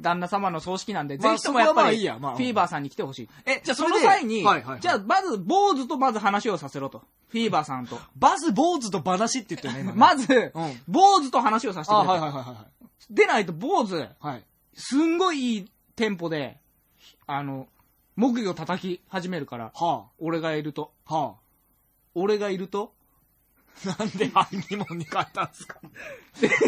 旦那様の葬式なんで、まあぜひともやっぱり、フィーバーさんに来てほしい。え、じゃあその際に、はいはいはいじゃあまず、坊主とまず話をさせろと。フィーバーさんと。バズ、坊主と話って言ってるね。まず、うん坊主と話をさせてあ、くれと。はいはいはいはい。でないと坊主、はい。すんごいいいテンポで、あの、木魚叩き始めるから、は俺がいると。あ、は俺がいるとあ。なんで反疑問に変えたんですか？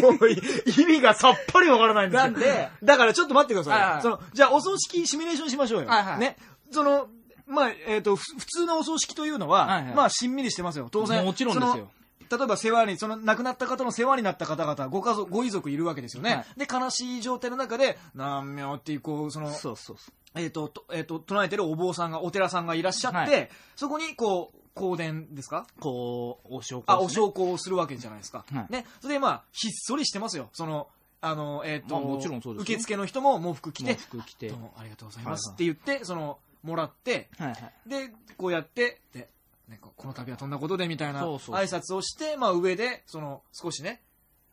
もうい意味がさっぱりわからないんですよ。なんで、だからちょっと待ってください。はいはいその、じゃあお葬式シミュレーションしましょうよ。はいはいね。その、まあ、えっ、と、ふ普通のお葬式というのは、はいはいまあ、しんみりしてますよ。当然。もちろんですよ。例えば世話に、その亡くなった方の世話になった方々、ご家族、ご遺族いるわけですよね。はいで、悲しい状態の中で、南明っていう、こう、その、そうそうそう。えっ、と、とえっ、と、唱えてるお坊さんが、お寺さんがいらっしゃって、はそこに、こう、香典ですか？こう、お証拠、あ、お証拠をするわけじゃないですか。はいね。それで、まあ、ひっそりしてますよ。その、あの、えっ、と、まあもちろんそうですよ受付の人も喪服着て、服着て。どうもありがとうございますはいはいって言って、その、もらって、はいはい。で、こうやって、で、ね、ここの度はこんなことでみたいな挨拶をして、まあ上で、その、少しね、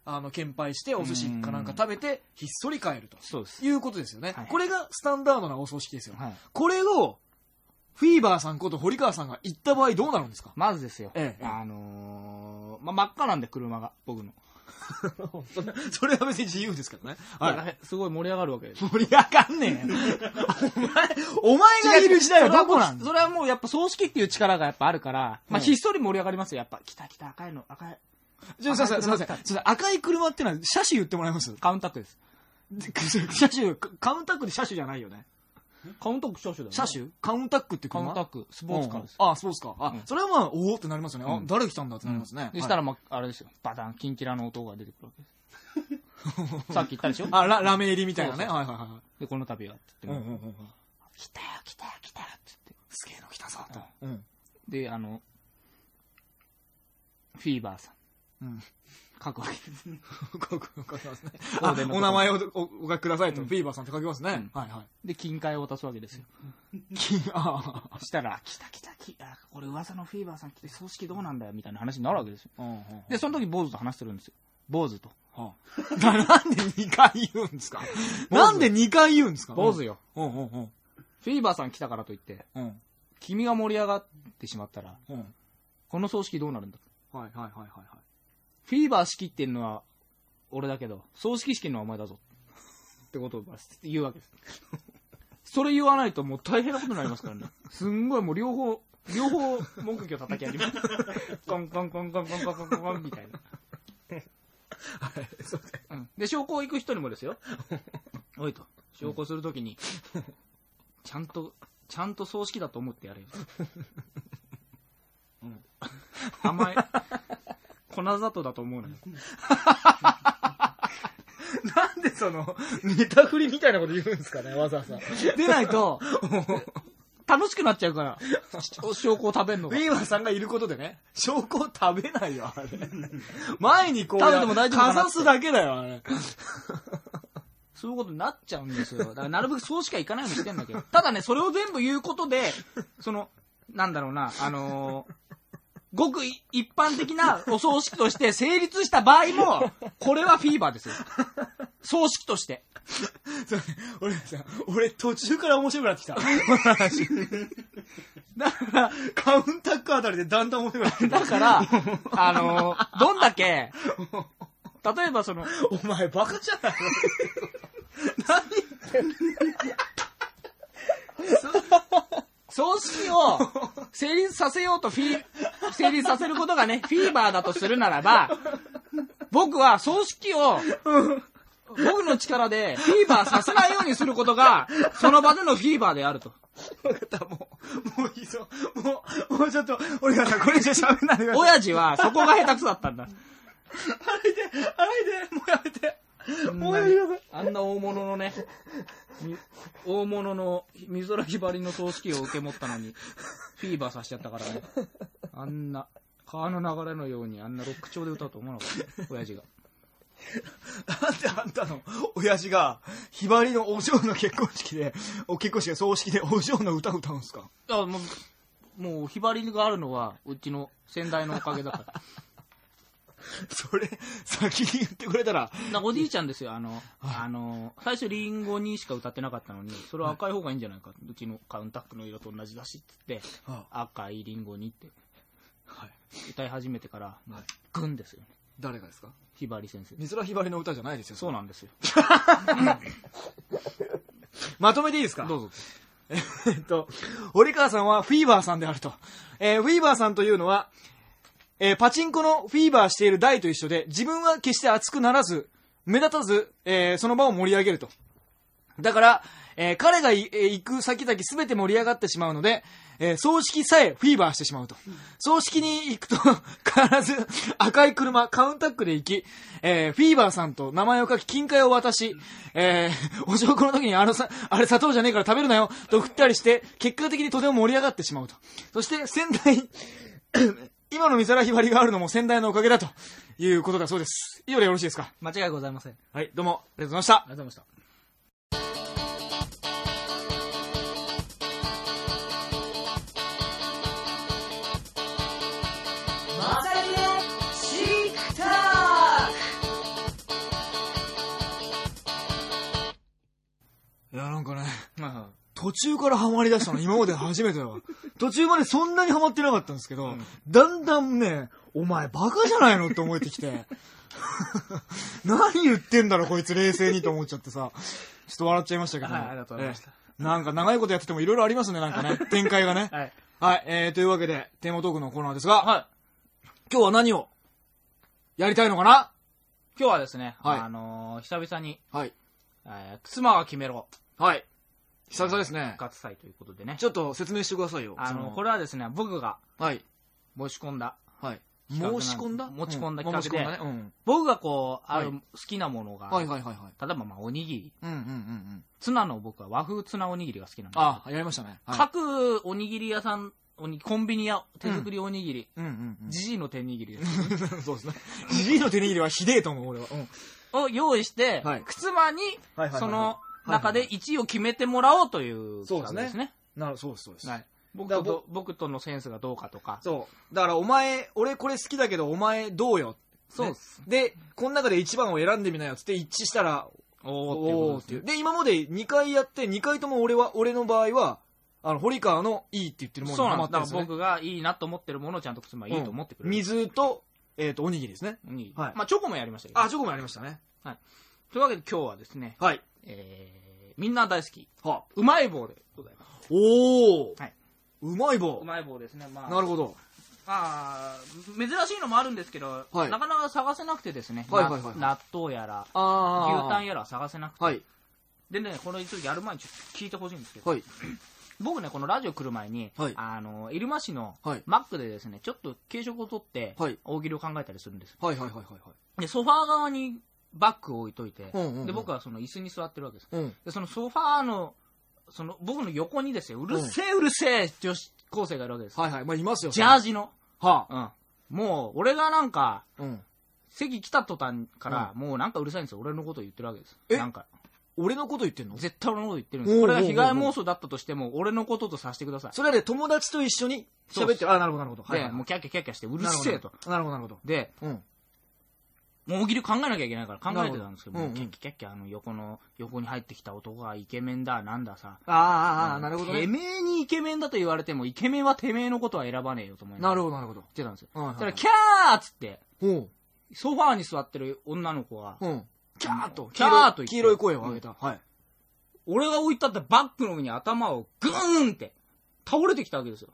あの、献杯して、お寿司かなんか食べて、ひっそり帰ると。そうです。いうことですよね。はいこれがスタンダードなお葬式ですよ。はい。これを、フィーバーさんこと堀川さんが行った場合どうなるんですか？まずですよ。ええあのー、まあ、真っ赤なんで車が、僕の。それは別に自由ですけどね。はい。すごい盛り上がるわけです。盛り上がんねえ。お前、お前がいる時代はどこなん？だそれはもうやっぱ葬式っていう力がやっぱあるから、まあ、うんひっそり盛り上がりますよ。やっぱ、来た来た赤いの、赤い。ちょ、すいません、すいません。すいません赤い車ってのは、車種言ってもらえます？カウンタックです。車種、カウンタックで車種じゃないよね。カウンタック車種だよ、ね。車種？カウンタックって車？カウンタック、スポーツカーです。うんあ、スポーツカー。あ、うんそれはまあ、おおってなりますよね。あうん誰来たんだってなりますね。でしたら、まあ、あれですよ。バタン、キンキラの音が出てくるわけです。さっき言ったでしょ？あ、ララメ入りみたいなね。そうそうはいはいは。で、この度は、って言っうんうんうんうん。来たよ、来たよ、来たよ、って言って。すげえの来たぞと。うん。で、あの、フィーバーさん。うん。書くわけですね。書く書きますね。あお名前をおお書きくださいと。うんフィーバーさんって書きますね。うんはいはい。で、金塊を渡すわけですよ。金、ああ。したら、来た来た来た、これ噂のフィーバーさん来て葬式どうなんだよ、みたいな話になるわけですよ。で、その時、坊主と話してるんですよ。坊主と。はあ、だなんで2回言うんですか？なんで2回言うんですか？坊主よ。うんうんうんフィーバーさん来たからといって、うん君が盛り上がってしまったら、うんこの葬式どうなるんだ？はいはいはいはいはいフィーバー仕切ってんのは俺だけど、葬式仕切るのはお前だぞ。ってことを言うわけです。それ言わないともう大変なことになりますからね。すんごいもう両方、両方木魚叩き上げます。コンコンコンコンコンコンコンコンみたいな。はいそうですうんで、証拠行く人にもですよ。おいと、証拠するときに、ちゃんと、ちゃんと葬式だと思ってやれよ。うん。甘い、粉砂糖だと思うのよ。なんでそのネタ振りみたいなこと言うんですかねわざわざでないと、楽しくなっちゃうから、お証拠を食べるのが。ウィーマーさんがいることでね証拠を食べないよあれ前にこう食べても大丈夫かなってかざすだけだよあれ そういうことになっちゃうんですよ。だからなるべくそうしかいかないようにしてんだけど。ただね、それを全部言うことで、その、なんだろうな、あのーごくい一般的なお葬式として成立した場合も、これはフィーバーですよ。葬式として。そう俺さ俺途中から面白くなってきた だから、カウンタックあたりでだんだん面白くなってきただから、あのーどんだけ、例えばその、お前バカじゃない葬式を成立させようとフィー、成立させることがね、フィーバーだとするならば、僕は葬式を、僕の力でフィーバーさせないようにすることが、その場でのフィーバーであると。分かった、もう、もういいぞ。もう、もうちょっと、俺がさん、これ以上喋んないでください。親父はそこが下手くそだったんだ。洗いで、洗いで、もうやめて。もうやめてください。あんな大物のね、み大物の美空ひばりの葬式を受け持ったのに、フィーバーさせちゃったからね。あんな、川の流れのようにあんなロック調で歌うと思わなかった。親父が。なんであんたの親父が、ひばりのお嬢の結婚式で、お結婚式で葬式でお嬢の歌歌うんすか？あもう、もう、ひばりがあるのは、うちの先代のおかげだから。それ、先に言ってくれたら、なおじいちゃんですよ、あの、あの、最初リンゴにしか歌ってなかったのに、それは赤い方がいいんじゃないか。うちのカウンタックの色と同じだしって言って、は赤いリンゴにってはい。歌い始めてから、もう、グンですよね。誰がですか？ひばり先生。美空ひばりの歌じゃないですよ。そうなんですよ。まとめていいですか？どうぞ。えっと、堀川さんはフィーバーさんであると。えーフィーバーさんというのは、えーパチンコのフィーバーしている台と一緒で、自分は決して熱くならず、目立たず、えーその場を盛り上げると。だから、えー彼がいえー行く先々全て盛り上がってしまうので、えー葬式さえフィーバーしてしまうと。葬式に行くと、必ず赤い車、カウンタックで行き、えーフィーバーさんと名前を書き、金塊を渡し、えーお食の時にあのさ、あれ砂糖じゃねえから食べるなよ、と振ったりして、結果的にとても盛り上がってしまうと。そして、仙台、今の美空ひばりがあるのも仙台のおかげだということだそうです。以上でよろしいですか？間違いございません。ありはい、どうも、ありがとうございました。がとうございました。途中からハマり出したの今まで初めてだわ。途中までそんなにハマってなかったんですけど、だんだんね、お前バカじゃないのって思えてきて、何言ってんだろこいつ冷静にと思っちゃってさ、ちょっと笑っちゃいましたけど。はいありがとうございましたええなんか長いことやっててもいろいろありますね、なんかね。展開がね。い。はい。はい、えー、というわけで、テーマトークのコーナーですが、はい。今日は何をやりたいのかな？今日はですね、はいあのー久々に、はい。えー、妻が決めろ。はい。久々ですね復。活祭ということでね。ちょっと説明してくださいよ。あの、これ。れはですね、僕がはい。申し込んだ。はい。申し込んだ？持ち込んだう企画でんだね。うん。僕がこう、あるはい好きなものが、はいはいはいはい。例えばまあおにぎり。うんうんうんうん。ツナの僕は和風ツナおにぎりが好きなんですあ、やりましたね。はい。各おにぎり屋さん、おにコンビニや手作りおにぎり、うんうんうん。じじいの手握りです そうですね。じじいの手握りはひでえと思う、俺は。うん。を用意して、はい妻にはいはいはいそのはい中で1位を決めてもらおうという企画ですね。なるそうです、そうです。はい。僕と僕とのセンスがどうかとか。そう。だから、お前、俺これ好きだけど、お前どうよ。そうっす。で、この中で1番を選んでみなよっつって一致したら、おーおーってていう。で今まで2回やって、2回とも俺は、俺の場合は、あの、堀川のいいって言ってるものにハ。マってるんですよね。だから僕がいいなと思ってるものをちゃんと妻はいいと思ってくれる。水と、えっと、おにぎりですね。おにぎりはいまあチョコもやりましたけど。あ、チョコもありましたね。というわけで今日はですね、はい。えー、みんな大好き、はうまい棒でございます。おー。はい。うまいう棒う。まい棒ですね。まあ、なるほど。まあ、珍しいのもあるんですけど、はいなかなか探せなくてですね、はいはいはいな納豆やら、あ牛タンやら探せなくて、はい。でね、これちょっとやる前にちょっと聞いてほしいんですけど、はい。僕ね、このラジオ来る前に、はいあの、入間市のはいマックでですね、ちょっと軽食を取って、はい大喜利を考えたりするんです。はいはいはいはいで、ソファー側にバッグを置いといて、うんうんうんで、僕はその椅子に座ってるわけです。はい。うん。で、そのソファーの、その僕の横にですよ、うるせえうるせえ女子高生がいるわけです。はいはい。まあ、いますよ。ジャージの。はうん。もう、俺がなんか、あ。うん。席来た途端から、もうなんかうるさいんですよ。俺のことを言ってるわけです。え？なんか、俺のこと言ってんの？絶対俺のこと言ってるんです。これが被害妄想だったとしても、俺のこととさせてください。それで友達と一緒に喋ってる。あ、なるほどなるほど。で、もうキャッキャキャッキャして、うるせえと。なるほどなるほど。で、うん。もう大喜利考えなきゃいけないから考えてたんですけど、うキャッキャキャッキャ、あの横の、横に入ってきた男がイケメンだ、なんださ。ああ、なるほどね。てめえにイケメンだと言われても、イケメンはてめえのことは選ばねえよと思いなるほほどなるほど。言ってたんですよ。はいはいキャーっつって、ほソファーに座ってる女の子が、う。うん。キャーっと。キャーっと言って黄色い声を上げた。はい。俺が置いてあったバッグの上に頭をグーンって倒れてきたわけですよ。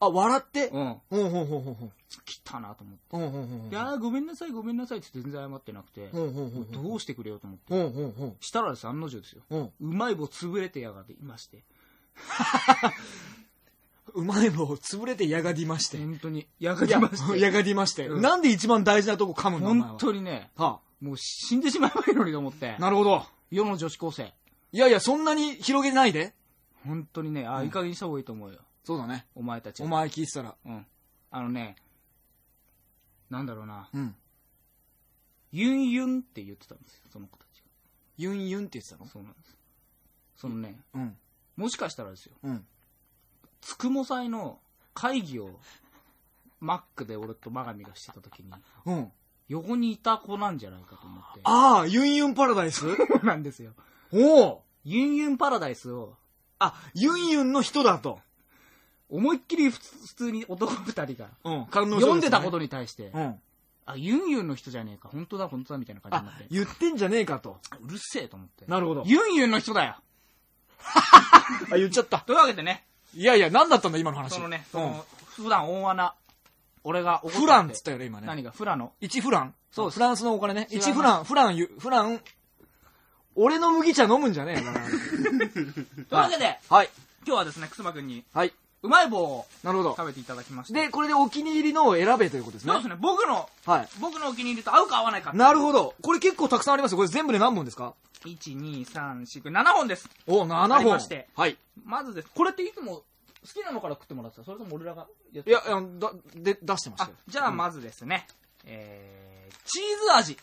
あ、笑って？うん。ほうほうほうほうほう。来たなと思って。ほうほうほうほう。いやーごめんなさい、ごめんなさいって全然謝ってなくて、ほうほうほうほう。どうしてくれよと思って。ほうほうほう。したらです案の定ですよ。うん。うまい棒潰れてやがっていまして。うまい棒潰れてやがりまして。本当に。やがりまして。やがりまして。うんなんで一番大事なとこ噛むのお前は本当にね、はもう死んでしまえばいいのにと思ってあ。。なるほど。世の女子高生。いやいや、そんなに広げないで。本当にね、あー、うんいい加減にした方がいいと思うよ。そうだね。お前たち。お。前聞いてたら。うん。あのね、なんだろうな。うん。ユンユンって言ってたんですよ、その子たちユンユンって言ってたの？が。そうなんです。そのね、うん。もしかしたらですよ、うん。つくも祭の会議を、マックで俺とマガミがしてた時に、うん。横にいた子なんじゃないかと思って。ああ、ユンユンパラダイス？そ うなんですよ。おおユンユンパラダイスを、あ、ユンユンの人だと。思いっきり普通に男二人が、うん。観読んでたことに対して、うん。あ、ユンユンの人じゃねえか、本当だ、本当だ、みたいな感じになあって、、言ってんじゃねえかと。うるせえと思って。なるほど。ユンユンの人だよ あ、言っちゃった。というわけでね、いやいや、何だったんだ、今の話。そのね、うんその、普段大穴、俺がフランっつったよね、今ね。何が？フラの？1フラン？そうフランスのお金ね。知らない1フラン、フランゆ、フラン、俺の麦茶飲むんじゃねえよな。というわけで、はい。今日はですね、くすまくんに、はい。うまい棒をなるほど食。べていただきまして。で、これでお気に入りのを選べということですねそうです。ね、僕の、はい。僕のお気に入りと合うか合わないか。なるほど。これ結構たくさんありますよ。これ全部で何本ですか？1、2、3、4、これ7本です。お、7あり本。ましてはい。まずです。これっていつも好きなのから食ってもらってた？それとも俺らがやっていや、いやだ、で、出してましたあよ。、じゃあまずですね、えー、チーズ味。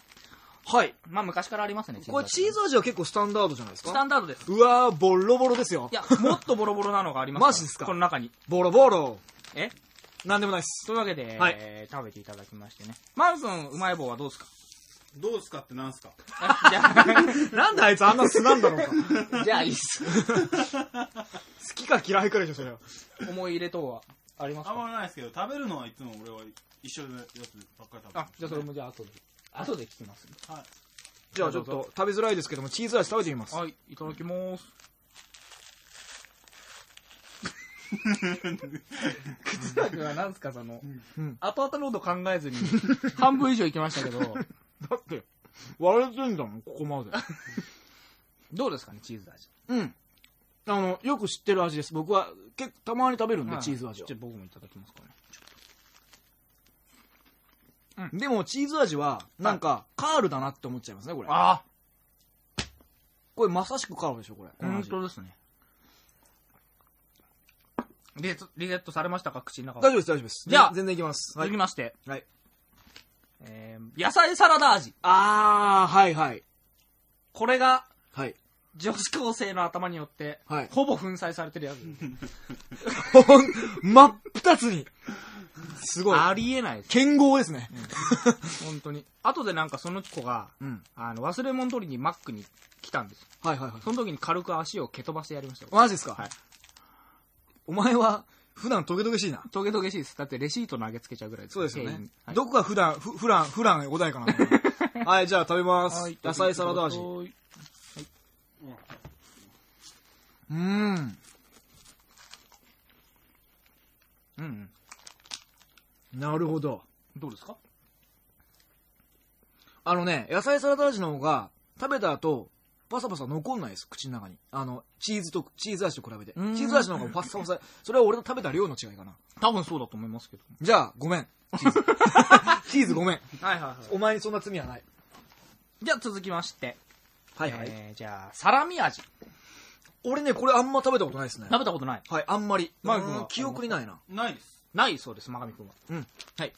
はい。まあ昔からありますね、チーズ味。これチーズ味は結構スタンダードじゃないですスタかンダードです。うわー、ボロボロですよい。や、もっとボロボロなのがありますらマジですか？この中に。ボロボロ。え？なんでもないっす。というわけで、はいえー食べていただきましてね。マウスンうまい棒はどうですか？どうですかってなんすか？あ じゃ なんであいつあんな素なんだろうか。あ、じゃあいいっす。好きか嫌いかでしょ、それは。思い入れ等はありますあんかまりないですけど、食べるのはいつも俺は一緒のやつばっかり食べてあ、じゃあそれもじゃあ後で。後で聞きます、はい。じゃあちょっと食べづらいですけども、チーズ味食べてみます。はい、いただきます。靴田君は何すか、その、うん後々のこと考えずに、半分以上いきましたけど、だって、割れてんだもん、ここまで。どうですかね、チーズ味。うん。あの、よく知ってる味です。僕は、結構、たまに食べるんで、はいチーズ味をじゃあ僕もいただきますかね。でも、チーズ味は、なんか、カールだなって思っちゃいますね、これ。あこれ、まさしくカールでしょ、これ。この本味当ですね。リセット、リセットされましたか、口の中大丈夫です、大丈夫です。じゃあ全然いきます。続きまして、はい。えー、野菜サラダ味。あー、はいはい。これが、はい。女子高生の頭によって、はいほぼ粉砕されてるやつ。ほん、真っ二つに。すごい。ありえないです。剣豪ですね。本当に。後でなんかその子が、うん。あの、忘れ物取りにマックに来たんですよ。はいはいはい。その時に軽く足を蹴飛ばしてやりましたよ。マジですか？はい。お前は、普段トゲトゲしいな。トゲトゲしいです。だってレシート投げつけちゃうぐらいそうですよね店員に。はいどこが普段、ふ普段、普段穏やかなの はい、じゃあ食べます。はい野菜サラダ味。はうーん。うん。なるほど。どうですか？あのね、野菜サラダ味の方が、食べた後、パサパサ残んないです、口の中に。あの、チーズと、チーズ味と比べて。チーズ味の方がパッサパサ。それは俺の食べた量の違いかな。多分そうだと思いますけど。じゃあ、ごめん。チーズ。チーズごめん。はいはいはい。お前にそんな罪はない。じゃあ続きまして。はいはい。えー、じゃあ、サラミ味。俺ね、これあんま食べたことないですね。食べたことない。はい、あんまり。マイク記憶にないな。ないです。ないそうです、真上くんは。うん。はい。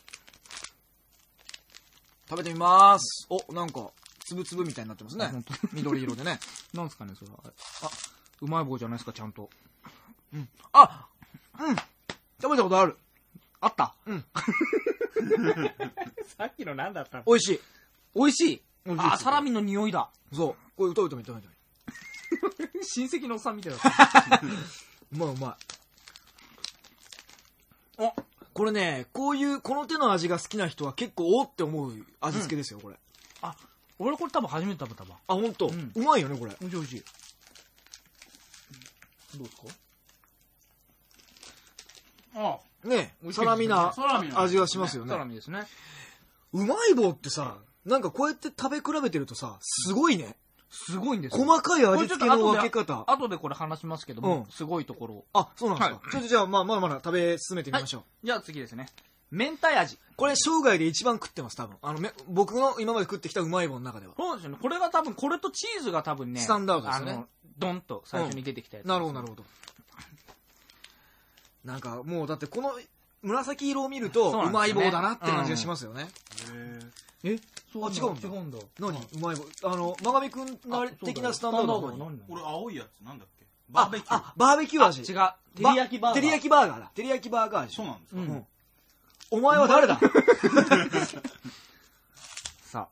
食べてみまーす。お、なんか、つぶつぶみたいになってますね本当。緑色でね。なんですかね、それは。あ、うまい棒じゃないですか、ちゃんと。あうん食べたことある。あった？うん。さっきの何だったの？美味しい。美味しい。あ、サラミの匂いだ。そう。これ食べてみ食べてみ。親戚のおっさんみたいだ うまいうまい。おこれね、こういう、この手の味が好きな人は結構おって思う味付けですよ、これ。あ、俺これ多分初めて食べたわ。あ、ほんと。うんうまいよね、これ。美味しい美味しい。どうですか？あね美味しいですねサラミなサラミな味がしますよねサ。ラミですね。うまい棒ってさ、なんかこうやって食べ比べてるとさ、すごいね。すごいんですよ。細かい味付けの分け方。後でこれ話しますけども、うんすごいところを。あ、そうなんですか。はいちょっとじゃあ、まあまだまだ食べ進めてみましょう。じゃあ次ですね。明太味。これ生涯で一番食ってます、多分。あの、め僕の今まで食ってきたうまい棒の中では。そうですよね。これが多分、これとチーズが多分ね、スタンダードですよねあの、ドンと最初に出てきたやつ、なるほど、なるほど。なんか、もうだってこの紫色を見ると、そうなんですよねうまい棒だなって感じがしますよね。へえ？あ違うんだ違うんだ。何？うまい棒。あの、まがみくんなり的なスタンダードは何何俺青いやつなんだっけ？バあーベキューあ、バーベキュー味。違う。照り焼きバーガー。照り焼きバーガーだ。照り焼きバーガー味。そうなんですか、うんうんお前は誰だ？さ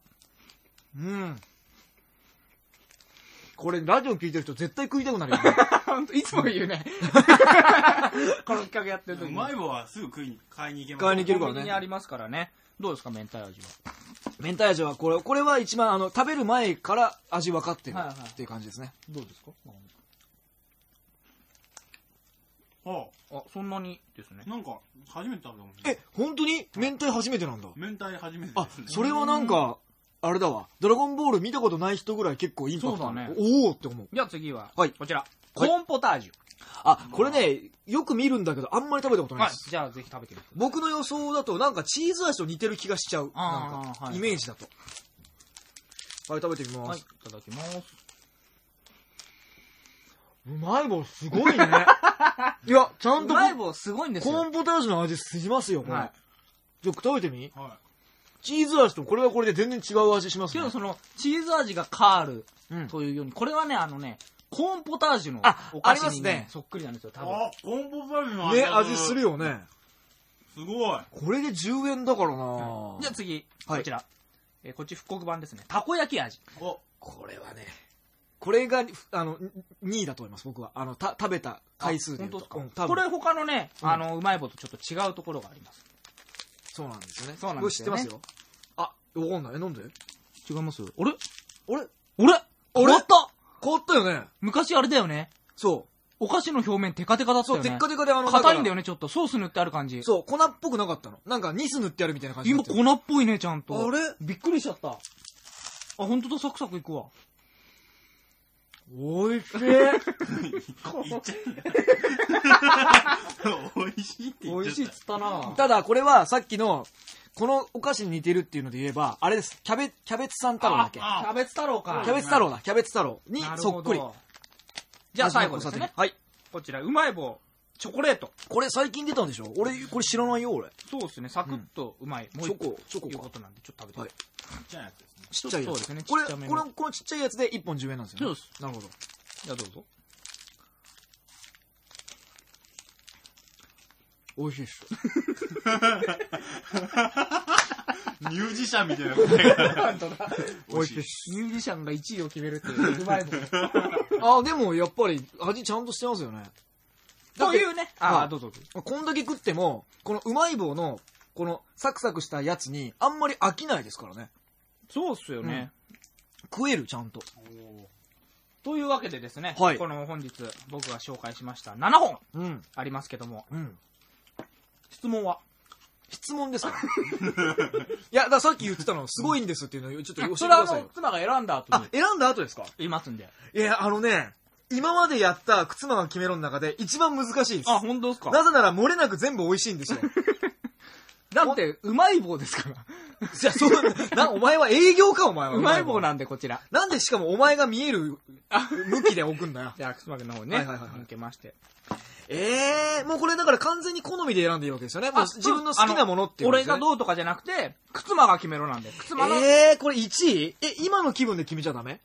うん。これ、ラジオ聞いてる人絶対食いたくなるよね。あ。本当いつも言うね。この企画やってる時うに。まい棒はすぐ食いに買いに行けます買いに行けるからねにありますからね。どうですか、明太味は？明太味は、これ、これは一番、あの、食べる前から味分かってるはいはいっていう感じですね。どうですか？ああ、そんなにですね。なんか初めて食べたもんえ、本当に？明太初めてなんだ。明太初めてあですね、それはなんか、あれだわ。ドラゴンボール見たことない人ぐらい結構インパクトあるそうだねおおって思う。じゃあ次は、はいこちら。はいコーンポタージュ。あ、これね、よく見るんだけど、あんまり食べたことないはいです。。じゃあぜひ食べてみて。僕の予想だと、なんかチーズ味と似てる気がしちゃう。あなんか、ーはいイメージだと。はい、食べてみまはい、いす。ただきます。うまい棒すごいね。いや、ちゃんとうまい棒すごいんですよ。コーンポタージュの味しますよ、これ。はいちょっと食べてみ？はチーズ味とこれはこれで全然違う味しますねけど。その、チーズ味がカールうんというように、これはね、あのね、コーンポタージュのあお菓子にありますねね、そっくりなんですよ、多分。あコーンポタージュの味ね、が味するよね。すごいこれで10円だからなじゃあ次、はいこちら。えーこっち復刻版ですね。たこ焼き味。おこれはね、これが、あの、2位だと思います、僕は。あの、た食べた回数で言うと。本当ですか、うん多分これ他のね、うんあの、うまい棒とちょっと違うところがあります。そうなんですよね。そうなんですよね知ってますよ。あ、わかんない。え、なんで？違います？あれ？あれ？俺変わった変わったよね。昔あれだよね。そう。お菓子の表面テカテカだったそう、よね。テッカテカであの、ね。硬いんだよね、ちょっと。ソース塗ってある感じ。そう、粉っぽくなかったの。なんか、ニス塗ってあるみたいな感じに今なってる粉っぽいね、ちゃんと。あれ？びっくりしちゃった。あ、ほんとだ、サクサクいくわ。おいしい。言っちゃう 美味しいって言っちゃった美味しいっつったなただ、これはさっきの、このお菓子に似てるっていうので言えば、あれです。キャベ、キャベツさん太郎だっけ？あキャベツ太郎か。キャベツ太郎だ、キャベツ太郎にそっくり。じゃあ最後ですね。はい。こちら、うまい棒、チョコレート。これ最近出たんでしょ？俺、これ知らないよ、俺。そうですね、サクッとうまい。もう一チョコチョコかいうことなんで、ちょっと食べて。はいちっちゃいやつですねちっちゃいやつ。そうですねこれ、ちっちゃめのこれ、このちっちゃいやつで1本10円なんですよね。そうです。なるほど。じゃあどうぞ。美味しいっす。ミュージシャンみたいな答えが美味しいっす。ミュージシャンが1位を決めるっていう、うまい棒。あ、でもやっぱり味ちゃんとしてますよね。というね。ああ、はいどうぞどうぞ。こんだけ食っても、このうまい棒の、このサクサクしたやつにあんまり飽きないですからね。そうっすよね。食える、ちゃんと。というわけでですね、はいこの本日僕が紹介しました7本うん。ありますけども、うん。質問は？質問ですか？いや、ださっき言ってたの、すごいんですっていうのをちょっと教えてくださいよ。の妻が選んだ後あに、選んだ後ですか？言いますんで。いや、あのね、今までやった靴間が決めろの中で一番難しいです。あ、本当ですか？なぜなら漏れなく全部美味しいんですよ。だって、うまい棒ですから。じゃあ、そう、な、お前は営業か、お前は。うまい棒なんで、こちら。なんでしかもお前が見える向きで置くんだよ。じゃあ、くすまけの方にね、はいはいはいはい向けまして。ええもうこれだから完全に好みで選んでいいわけですよね。もうあ自分の好きなものっていうこと俺。がどうとかじゃなくて、靴間が決めろなんで。靴間の、どええこれ1位？え、今の気分で決めちゃダメ？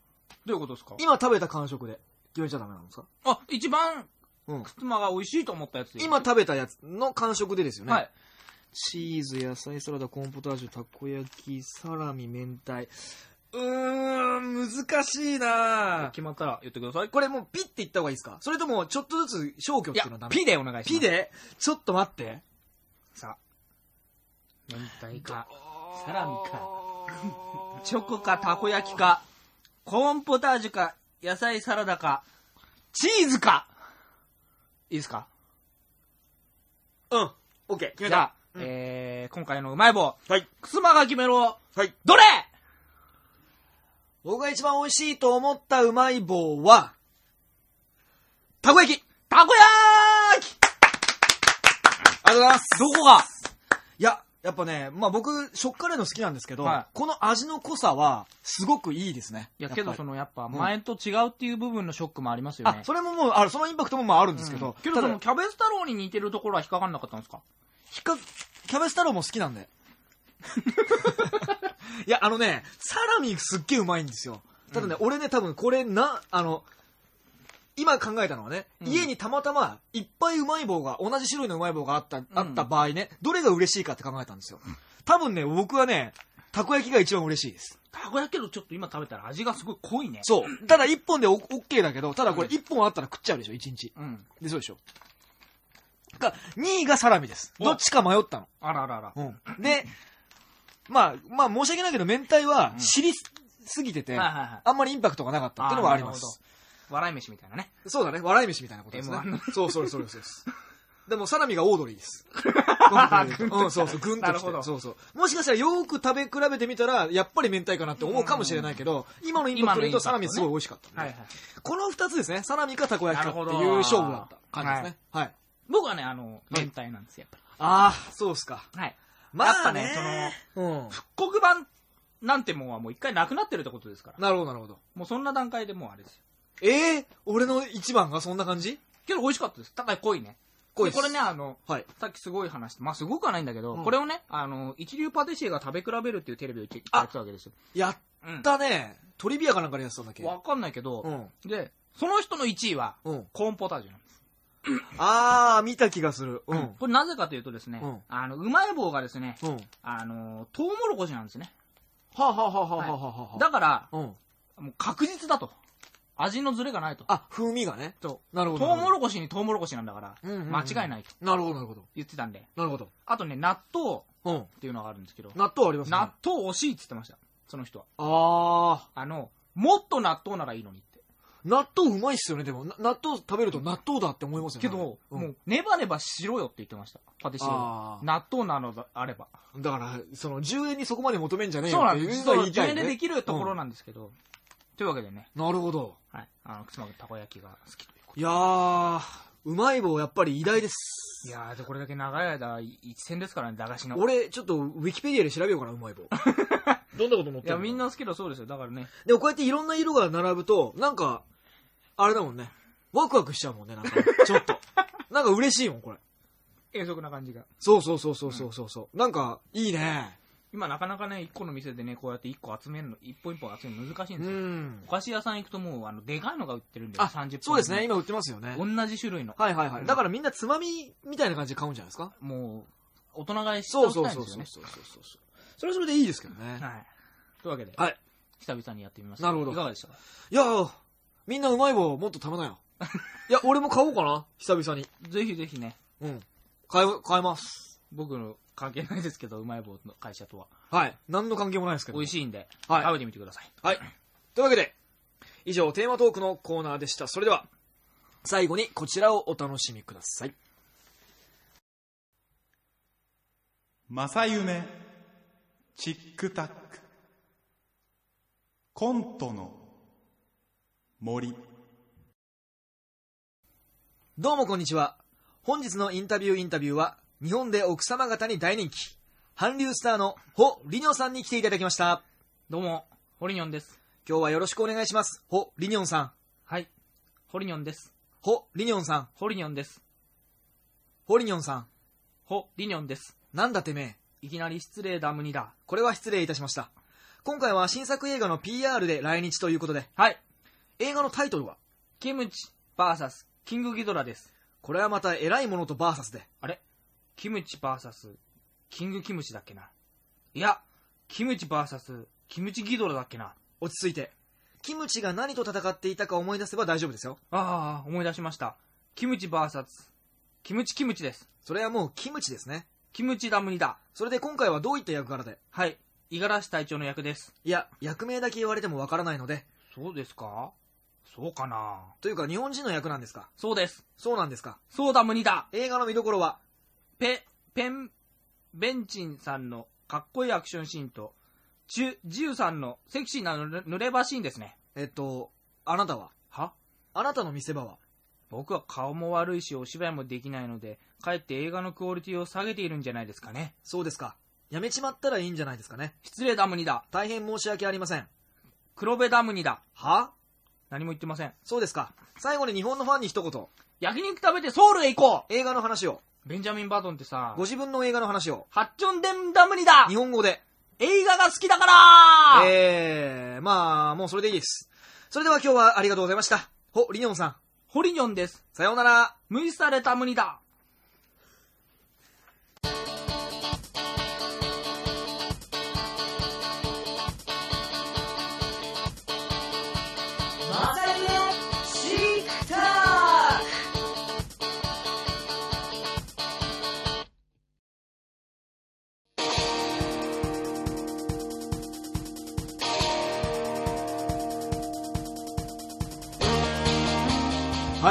ういうことですか？今食べた感触で決めちゃダメなんですか？あ、一番、うん。靴間が美味しいと思ったやつ今食べたやつの感触でですよね。はい。チーズ、野菜サラダ、コーンポタージュ、たこ焼き、サラミ、明太。うーん、難しいな決まったら言ってください。これもうピッて言った方がいいですか？それともちょっとずつ消去っていうのはダ、メ？ピでお願いします。ピでちょっと待って。さあ。明太か、サラミか、チョコか、たこ焼きか、コーンポタージュか、野菜サラダか、チーズかいいですか？うん。オッケー。決めじゃあた。、えー、今回のうまい棒、はい。くすまが決めろはい。どれ？僕が一番美味しいと思ったうまい棒は、たこ焼き。たこ焼き！ありがとうございます。どこが？いや、やっぱね、まあ僕、食カレーの好きなんですけど、はい。この味の濃さは、すごくいいですね。いや、っぱり。けどその、やっぱ、前と違うっていう部分のショックもありますよね。あ、。それももう、ある、そのインパクトもまああるんですけど、けどその、キャベツ太郎に似てるところは引っかかんなかったんですか？引っか、キャベツ太郎も好きなんで。いや、あのね、サラミすっげえうまいんですよ。ただね、俺ね、多分これな、あの、今考えたのはね、うん家にたまたまいっぱいうまい棒が、同じ種類のうまい棒があった、あった場合ね、どれが嬉しいかって考えたんですよ。多分ね、僕はね、たこ焼きが一番嬉しいです。たこ焼きけどちょっと今食べたら味がすごい濃いね。そう。ただ一本でオッケーだけど、ただこれ一本あったら食っちゃうでしょ、一日。うん。で、そうでしょ。か、2位がサラミです。おどっちか迷ったの。あらあらあら。うん。で、まあ、まあ申し訳ないけど、明太はうん知りすぎてて、はいはいはいあんまりインパクトがなかったっていうのはありまーなるほす。ど笑い飯みたいなね。そうだね、笑い飯みたいなことですね M1 の。そうそうそうそうです。でも、サラミがオードリーです。うん、そうそう、ぐんと。なるほどそうそう。もしかしたらよーく食べ比べてみたら、やっぱり明太かなって思うかもしれないけど、今のインパクトで言うとサラミすごい美味しかったんで。はいはい。この二つですね、サラミかたこ焼きかっていう勝負だった感じですね。はい。僕はね、あの、明太なんですよ、やっああ、そうっすか。ぱり。はい。まやっぱね、その、うん。復刻版なんてもんはもう一回なくなってるってことですから。なるほど、なるほど。もうそんな段階でもうあれですよ。ええ俺の一番がそんな感じ？けど美味しかったです。ただ濃いね。濃いこれね、あの、はい。さっきすごい話して、まあすごくはないんだけど、うんこれをね、あの、一流パティシエが食べ比べるっていうテレビを一回やってたわけですよ。やっうん。たね。トリビアかなんかでやってたんだっけ？わかんないけど、うん。で、その人の1位は、うん。コーンポタージュあー、見た気がする。うん。これなぜかというとですね、うんあの、うまい棒がですね、うん。はあの、トウモロコシなんですね。あ、はあはあはあはあはあ、だから、うん。もう確実だと。味のズレがないと。あ、風味がね。そなるほど。トウモロコシにトウモロコシなんだから、うんうんうん間違いないとなるほど、なるほど。言ってたんで。なるほど。あとね、納豆うん。っていうのがあるんですけど、納豆ありますね。納豆惜しいって言ってました。その人は。ああの、もっと納豆ならいいのに。納豆うまいっすよね、でも。な納豆食べると納豆だって思いますよね。けど、うんもう、ネバネバしろよって言ってました。パティシエあは。ー納豆なのであれば。だから、その、10円にそこまで求めんじゃねえそうよっていうなんです。そう、自のは言いたい、ね。分でできるところなんですけど。というわけでね、なるほど。はい。あの、妻がたこ焼きが好きということいやー、うまい棒やっぱり偉大です。いやー、で、これだけ長い間、い一戦ですからね、駄菓子の。俺、ちょっと、ウィキペディアで調べようかな、うまい棒。どんなこと思っいや、みん。な好きだそうですよ。だからね。でもこうやっていろんな色が並ぶと、なんか、あれだもんね。ワクワクしちゃうもんね、なんか。ちょっと。なんか嬉しいもん、これ。遠足な感じが。そうそうそうそうそうそうそう。なんか、いいね。今なかなかね、一個の店でね、こうやって一個集めるの、一本一本集めるの難しいんうですよ。んお。菓子屋さん行くともう、あの、でかいのが売ってるんで、あ30本。そうですね、。今売ってますよね。同じ種類の。はいはいはい。うんだからみんなつまみみたいな感じで買うんじゃないですか？もう、大人買いしちゃそううそうそうたいんですよね。そうそうそうそう。それはそれでいいですけどね。はい。というわけで、はい。久々にやってみました。なるほどいかがでした？かいやーみんなうまい棒もっと食べなよ。いや、俺も買おうかな、久々に。ぜひぜひね、うん。買え、買えます。僕の関係ないですけど、うまい棒の会社とは。はい。何の関係もないですけど。美味しいんで、はい食べてみてください。はい。というわけで、以上テーマトークのコーナーでした。それでは、最後にこちらをお楽しみください。正夢チックタックコントの森どうもこんにちは。本日のインタビューインタビューは、日本で奥様方に大人気、韓流スターのホ・リニョンさんに来ていただきました。どうも、ホリニョンです。今日はよろしくお願いします。ホ・リニョンさん。はい。ホリニョンです。ホ・リニョンさん。ホリニョンです。ホリニョンさん。ホリニョンです。なんだてめえ。いきなり失礼だ無にだ。これは失礼いたしました。今回は新作映画の PR で来日ということで、はい。映画のタイトルは、キムチ VS キングギドラです。これはまた偉いものとバーサスで、あれ？キムチ VS キングキムチだっけないや、キムチ VS キムチギドラだっけな落ち着いて、キムチが何と戦っていたか思い出せば大丈夫ですよ。ああ、思い出しました。キムチ VS キムチキムチです。それはもうキムチですね。キムチだ無にだ。それで今回はどういった役柄で？はい。五十嵐隊長の役です。いや、役名だけ言われてもわからないので、そうですか？そうかな？というか日本人の役なんですか？そうです。そうなんですか？そうだ無にだ。映画の見どころは、ペ、ペン、ベンチンさんのかっこいいアクションシーンと、ジュ、ジューさんのセクシーなぬ濡れ場シーンですね。えっと、あなたは？は？あなたの見せ場は？僕は顔も悪いしお芝居もできないので、かえって映画のクオリティを下げているんじゃないですかね。そうですか。やめちまったらいいんじゃないですかね。失礼だ無にだ。大変申し訳ありません。黒部ダムにだ。は？何も言ってません。そうですか。最後に日本のファンに一言。焼肉食べてソウルへ行こ映画の話を。うベンジャミン・バトンってさご、自分の映画の話を。ハッチョンデンダムにだ日本語で。映画が好きだからえー、まあ、もうそれでいいです。それでは今日はありがとうございました。ほ、リニョンさん、ホリニョンです。さようなら。無視された無理だ。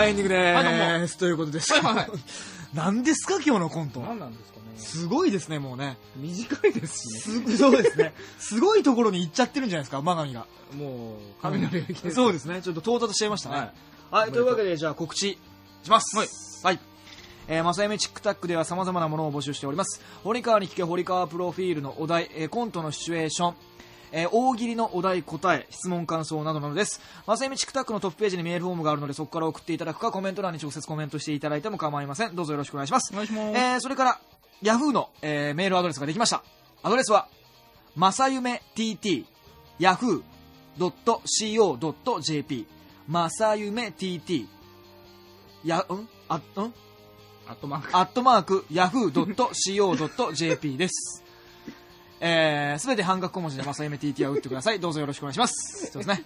エンディングでーす。ということです。はいはいはい何ですか、今日のコント？何なんですかねすごいですね、もうね。短いですしすそうですね。すごいところに行っちゃってるんじゃないですか、マガミが。ね。もう、神の領域。そうですね。ちょっと到達しちゃいましたね。はいはい、というわけで、じゃあ告知します。はい。はい。えー、まさゆめチックタックでは様々なものを募集しております。堀川に聞け堀川プロフィールのお題、えーコントのシチュエーション、えー大喜利のお題答え、質問感想などなどです。まさゆめチックタックのトップページにメールフォームがあるので、そこから送っていただくか、コメント欄に直接コメントしていただいても構いません。どうぞよろしくお願いします。お願いします。えー、それから、ヤフーの、えーメールアドレスができました。アドレスは、まさゆめ tt、yahoo.co.jp、まさゆめ tt、や、ん？あ、ん？アットマーク。アットマーク、yahoo.co.jp です。えー、すべて半角小文字でまさゆめ tt は打ってください。どうぞよろしくお願いします。そうですね。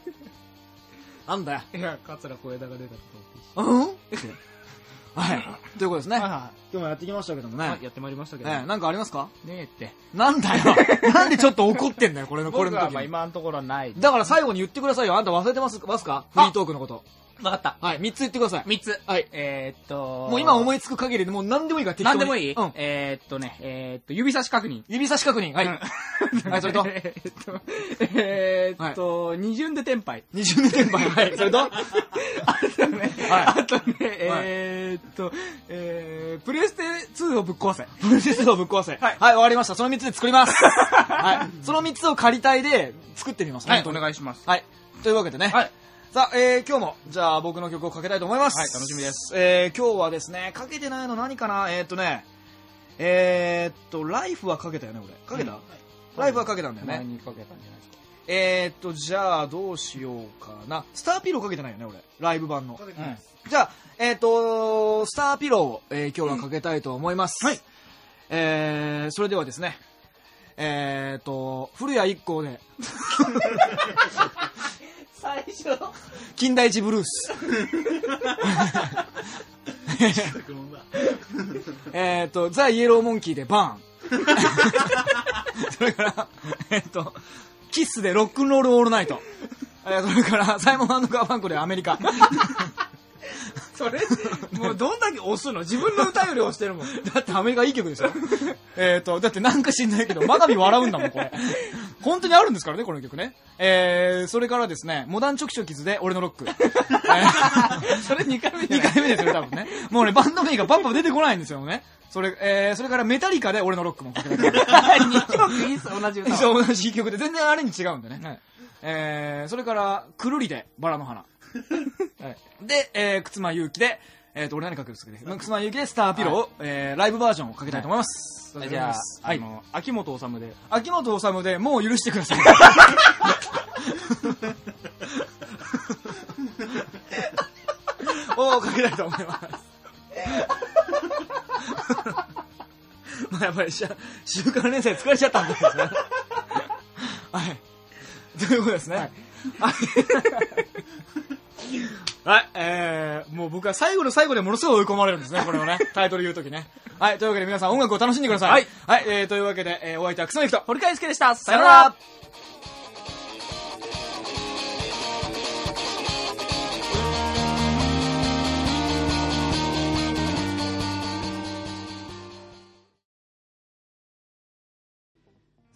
なんだよ。いや、桂小枝が出たこうん？はい。ということですね。と。は今日もやってきましたけどもいね。はい。やってまいりましたけど。ねえーなんかありますか？えって。なんだよ。なんでちょっと怒ってんだよ、これの、これ僕はまあの時に。今のところはない。だから最後に言ってくださいよ。あんた忘れてますますか？フリートークのこと。わかった。はい、3つ言ってください。三つ。はい。えーっと。もう今思い。いつく限りでもう何でもいいから適当に。なんでもいい？うん。えーっとね、えーっと、指差し確認。指差し確認。はい。はい、それと、えーっと、えーっと、二巡でテンパイ。二巡で転売。はい、それと、あとね、はいあとね、えーっと、えー、プレステ2をぶっ壊せ。プロセスをぶっ壊せ。はい、終わりました。その3つで作ります。はい。その3つを仮体で作ってみます。はい、お願いします。はい。というわけでね。はい。さあ、えー、今日も、じゃあ僕の曲をかけたいと思います。はい楽しみです。えー、今日はですね、かけてないの何かな？えーっとね、えーっと、ライフはかけたよね、俺。かけた、うんライフはかけたんだよね。前にかけたんじゃないですか。えーっと、じゃあどうしようかな。スターピローかけてないよね、俺。ライブ版の。うん。じゃあ、えーっと、スターピローを、えー今日はかけたいと思います。はい。えー、それではですね、えーっと、古谷一行で、最初。金田一ブルース。えーっと、ザ・イエローモンキーでバーン。それから、えーっと、キッスでロックンロールオールナイト。えーそれから、サイモンガーファンクでアメリカ。それ、もうどんだけ押すの？自分の歌より押してるもん。だってアメリカいい曲でしょ？えっと、だってなんか知んないけど、マガミ笑うんだもん、これ。本当にあるんですからね、この曲ね。えー、それからですね、モダンチョキチョキズで俺のロック。えーそれ2回目じゃ2ない？回目ですよ、多分ね。もうね、バンド名がパッパ出てこないんですよね。それ、えー、それからメタリカで俺のロックもかけたいと思います2曲いいっす、同じ歌は。そう同じ曲で、全然アレンジ違うんでね。はいえー、それから、くるりで、バラの花。はいで、えー、くつまゆうきで、えーと、俺何かけるんですかね。くつまゆうきでスターピローを、えー、ライブバージョンをかけたいと思います。じゃあ、はい。あの、秋元治で。秋元治でもう許してください。をかけたいと思います。まあやっぱりしゃ週刊連載疲れちゃったんですね。はい。ということですね。はい。はい、えー、もう僕は最後の最後でものすごい追い込まれるんですね、これをね。タイトル言うときね。はい、というわけで皆さん音楽を楽しんでください。はい。はい、えー、というわけで、えー、お相手はくすのゆきと。堀川祐介でした。さよなら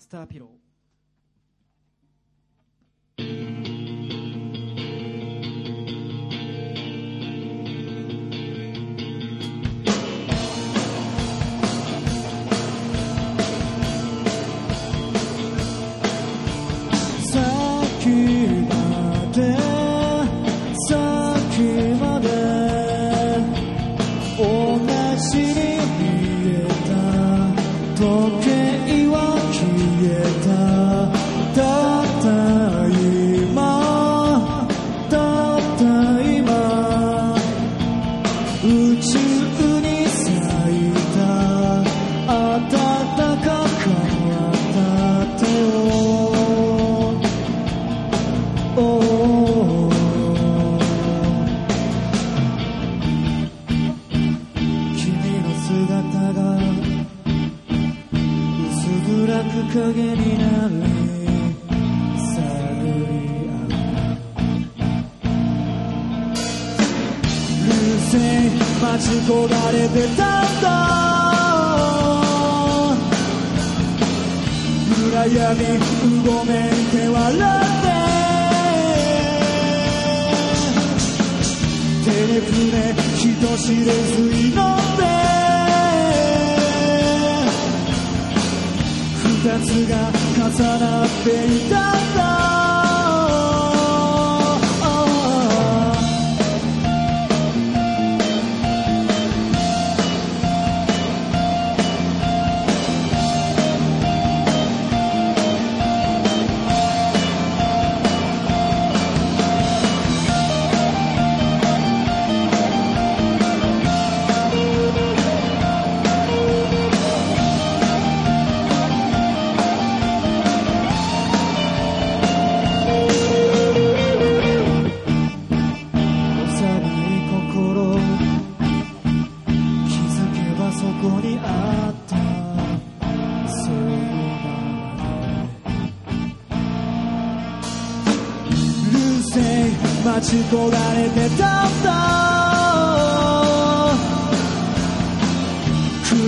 スターピロー。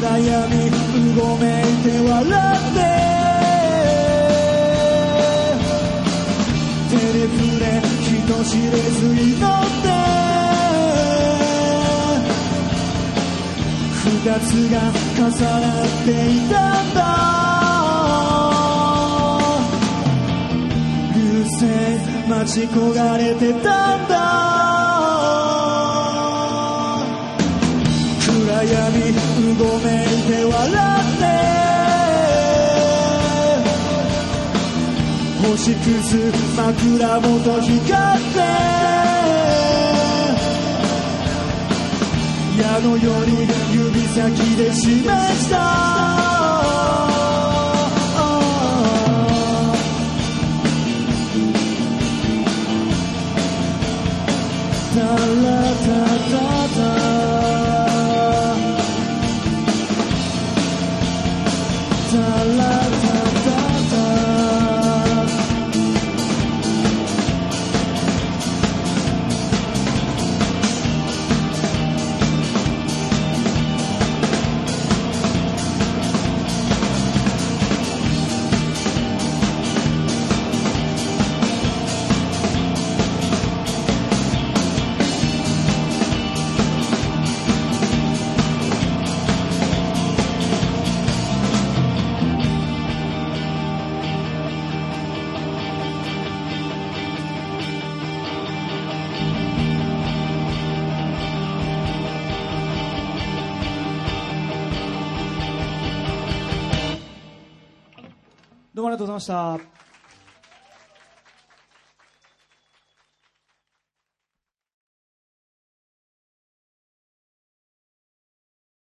暗闇うごめいて笑って手で触れ人知れず祈って二つが重なっていたんだ。流星待ち焦がれてたんだ。ごめいて笑って。星屑枕元光って。矢のように指先で示した。どう